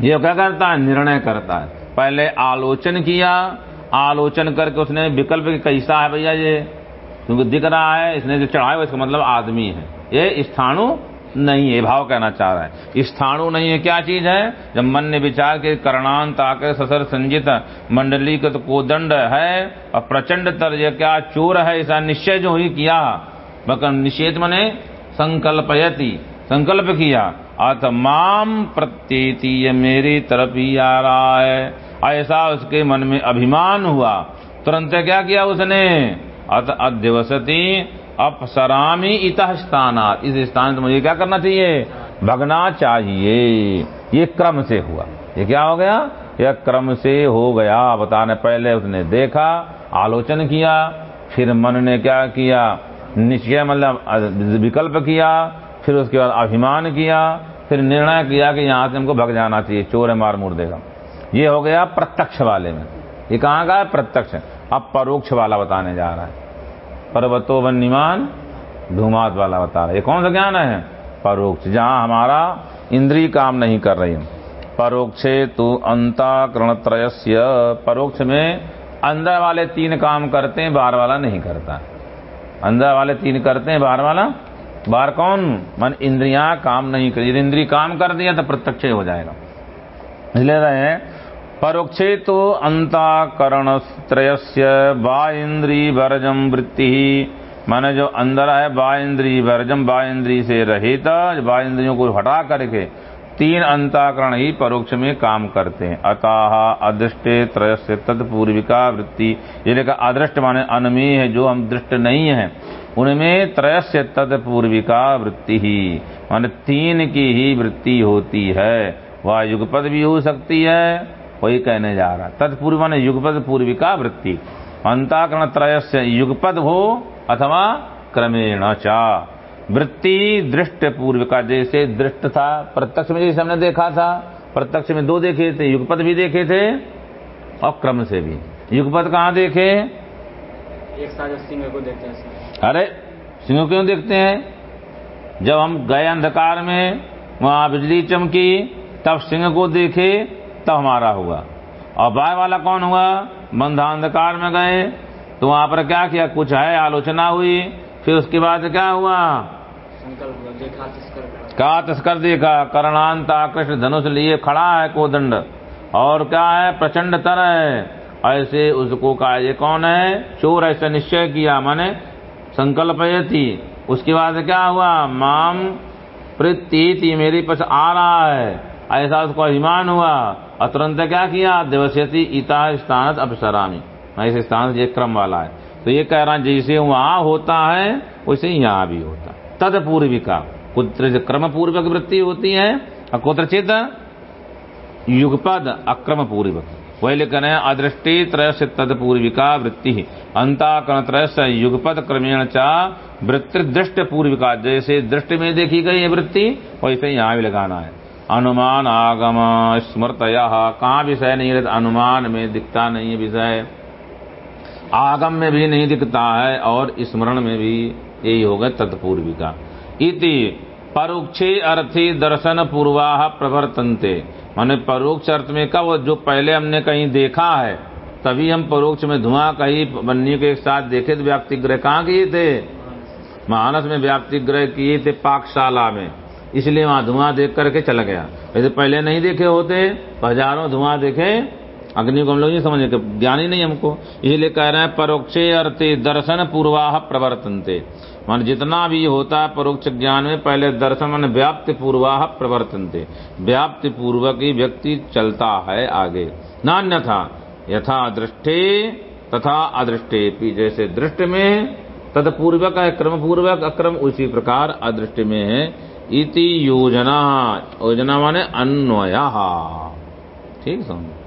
ये क्या करता है? निर्णय करता है। पहले आलोचन किया, आलोचन करके उसने विकल्प कैसा है भैया ये? क्योंकि दिख रहा है, इसने जो चढ़ाया इसका मतलब आदमी है। ये स्थाणु नहीं है भाव कहना चाह रहा है। स्थाणु नहीं है, क्या चीज़ है? जब मन ने विचार के करणांत आकर ससर संजित मंडली का तो कोदंड है, और प्रचंड तर यह क्या चोर है, ऐसा निश्चय जो ही किया बकर निषेध मने संकल्पयति, संकल्प किया। अथ माम प्रत्येति ये मेरी तरफ़ ही आ रहा है। ऐसा उसके मन में अभिमान हुआ। तुरंत क्या किया उसने? अथ अध्यवसती अपसरामी इत स्थान इस स्थान से मुझे क्या करना चाहिए? भगना चाहिए। ये क्रम से हुआ। ये क्या हो गया? यह क्रम से हो गया। बताने पहले उसने देखा, आलोचन किया, फिर मन ने क्या किया? निश्चय मतलब विकल्प किया, फिर उसके बाद अभिमान किया, फिर निर्णय किया कि यहाँ से हमको भग जाना चाहिए, चोर मार मुर देगा। ये हो गया प्रत्यक्ष वाले में। ये कहाँ का है? प्रत्यक्ष। अब परोक्ष वाला बताने जा रहा है। पर्वतो वन्यमान, धूमात वाला बता रहा है कौन सा ज्ञान है? परोक्ष। जहाँ हमारा इंद्री काम नहीं कर रही परोक्षे तो अंताकरण त्रयस्य परोक्ष में अंदर वाले तीन काम करते हैं, बाहर वाला नहीं करता। अंदर वाले तीन करते हैं, बाहर वाला? बाहर कौन? मन इंद्रियाँ काम नहीं कर इंद्री काम कर दिया तो प्रत्यक्ष हो जाएगा। इसलिए रहे हैं परोक्षे तो अंताकरण त्रयस्य बा इंद्री वर्जम वृत्ति। माने जो अंदर है बा इंद्री वर्जम बा इंद्री से रहित बा इंद्रियों को हटा करके तीन अंताकरण ही परोक्ष में काम करते हैं। अतः, अदृष्टे, त्रयस्य, तत्पूर्विका वृत्ति। ये लेकर अदृष्ट माने अनमी है, जो हम दृष्ट नहीं है। उनमें त्रयस्य, तत्पूर्विका वृत्ति ही, माने तीन की ही वृत्ति होती है। वह युगपद भी हो सकती है वही कहने जा रहा तत्पूर्व माने युगपद पूर्विका वृत्ति। अंताकरण त्रयस्य युगपद हो अथवा क्रमेण चा। वृत्ति दृष्ट पूर्व का जैसे दृष्ट था प्रत्यक्ष में जैसे हमने देखा था प्रत्यक्ष में दो देखे थे युगपद भी देखे थे और क्रम से भी। युगपद कहाँ देखे? एक साथ सिंह को देखते हैं अरे सिंह क्यों देखते हैं? जब हम गए अंधकार में वहाँ बिजली चमकी तब सिंह को देखे तब हमारा हुआ। और बाय वाला कौन हुआ? बंधा अंधकार में गए तो वहाँ पर क्या किया? कुछ है आलोचना हुई फिर उसके बाद क्या हुआ? का तस्कर देखा करणांता कृष्ण धनुष लिए खड़ा है कोदंड। और क्या है? प्रचंड तर है। ऐसे उसको कहा ये कौन है? चोर ऐसा निश्चय किया माने। संकल्प ये थी। उसके बाद क्या हुआ? माम प्रीति मेरे पास आ रहा है। ऐसा उसको अभिमान हुआ। और तुरंत क्या किया? देवस्यति इता स्थान अपसरामी। ऐसे स्थान ये क्रम वाला है। तो ये कह रहा जैसे वहाँ होता है वैसे यहाँ भी होता है। तद पूर्विका। कुत्र क्रम पूर्वक वृत्ति होती है, और कुत्रचित युगपद अक्रम पूर्वक वही लिखन है, अदृष्टि त्रय से तद पूर्विका वृत्ति। अंताकरण त्रय से युगपद क्रमेण चा वृत्ति दृष्ट पूर्विका जैसे दृष्टि में देखी गई है वृत्ति, वैसे यहाँ भी लगाना है। अनुमान आगम स्मृत कहाँ विषय नहीं रहता? अनुमान में दिखता नहीं है विषय। आगम में भी नहीं दिखता है और स्मरण में भी यही होगा तत्पूर्विका इति परोक्षे अर्थी दर्शन पूर्वाह प्रवर्तनते। माने परोक्ष अर्थ में कब जो पहले हमने कहीं देखा है, तभी हम परोक्ष में धुआँ कहीं बन्नी के साथ देखे तो व्याप्ति ग्रह कहाँ किए थे? मानस में व्याप्ति ग्रह किए थे पाकशाला में। इसलिए वहाँ धुआँ देख करके चला गया। वैसे पहले नहीं देखे होते हज़ारों धुआँ देखे, अग्नि को हम लोग नहीं समझे ज्ञान ही नहीं हमको। इसलिए कह रहे हैं, परोक्षे अर्थे दर्शन पूर्वाह प्रवर्तनते। मान जितना भी होता है परोक्ष ज्ञान में, पहले दर्शन मान व्याप्ति पूर्वाह प्रवर्तनते। व्याप्ति पूर्वक ही व्यक्ति चलता है आगे। नान्य था, यथा दृष्टे, तथा अदृष्टे जैसे दृष्ट में तथा पूर्वक है क्रम पूर्वक अक्रम उसी प्रकार अदृष्ट में है। इति योजना योजना माने अन्वय। ठीक समझ?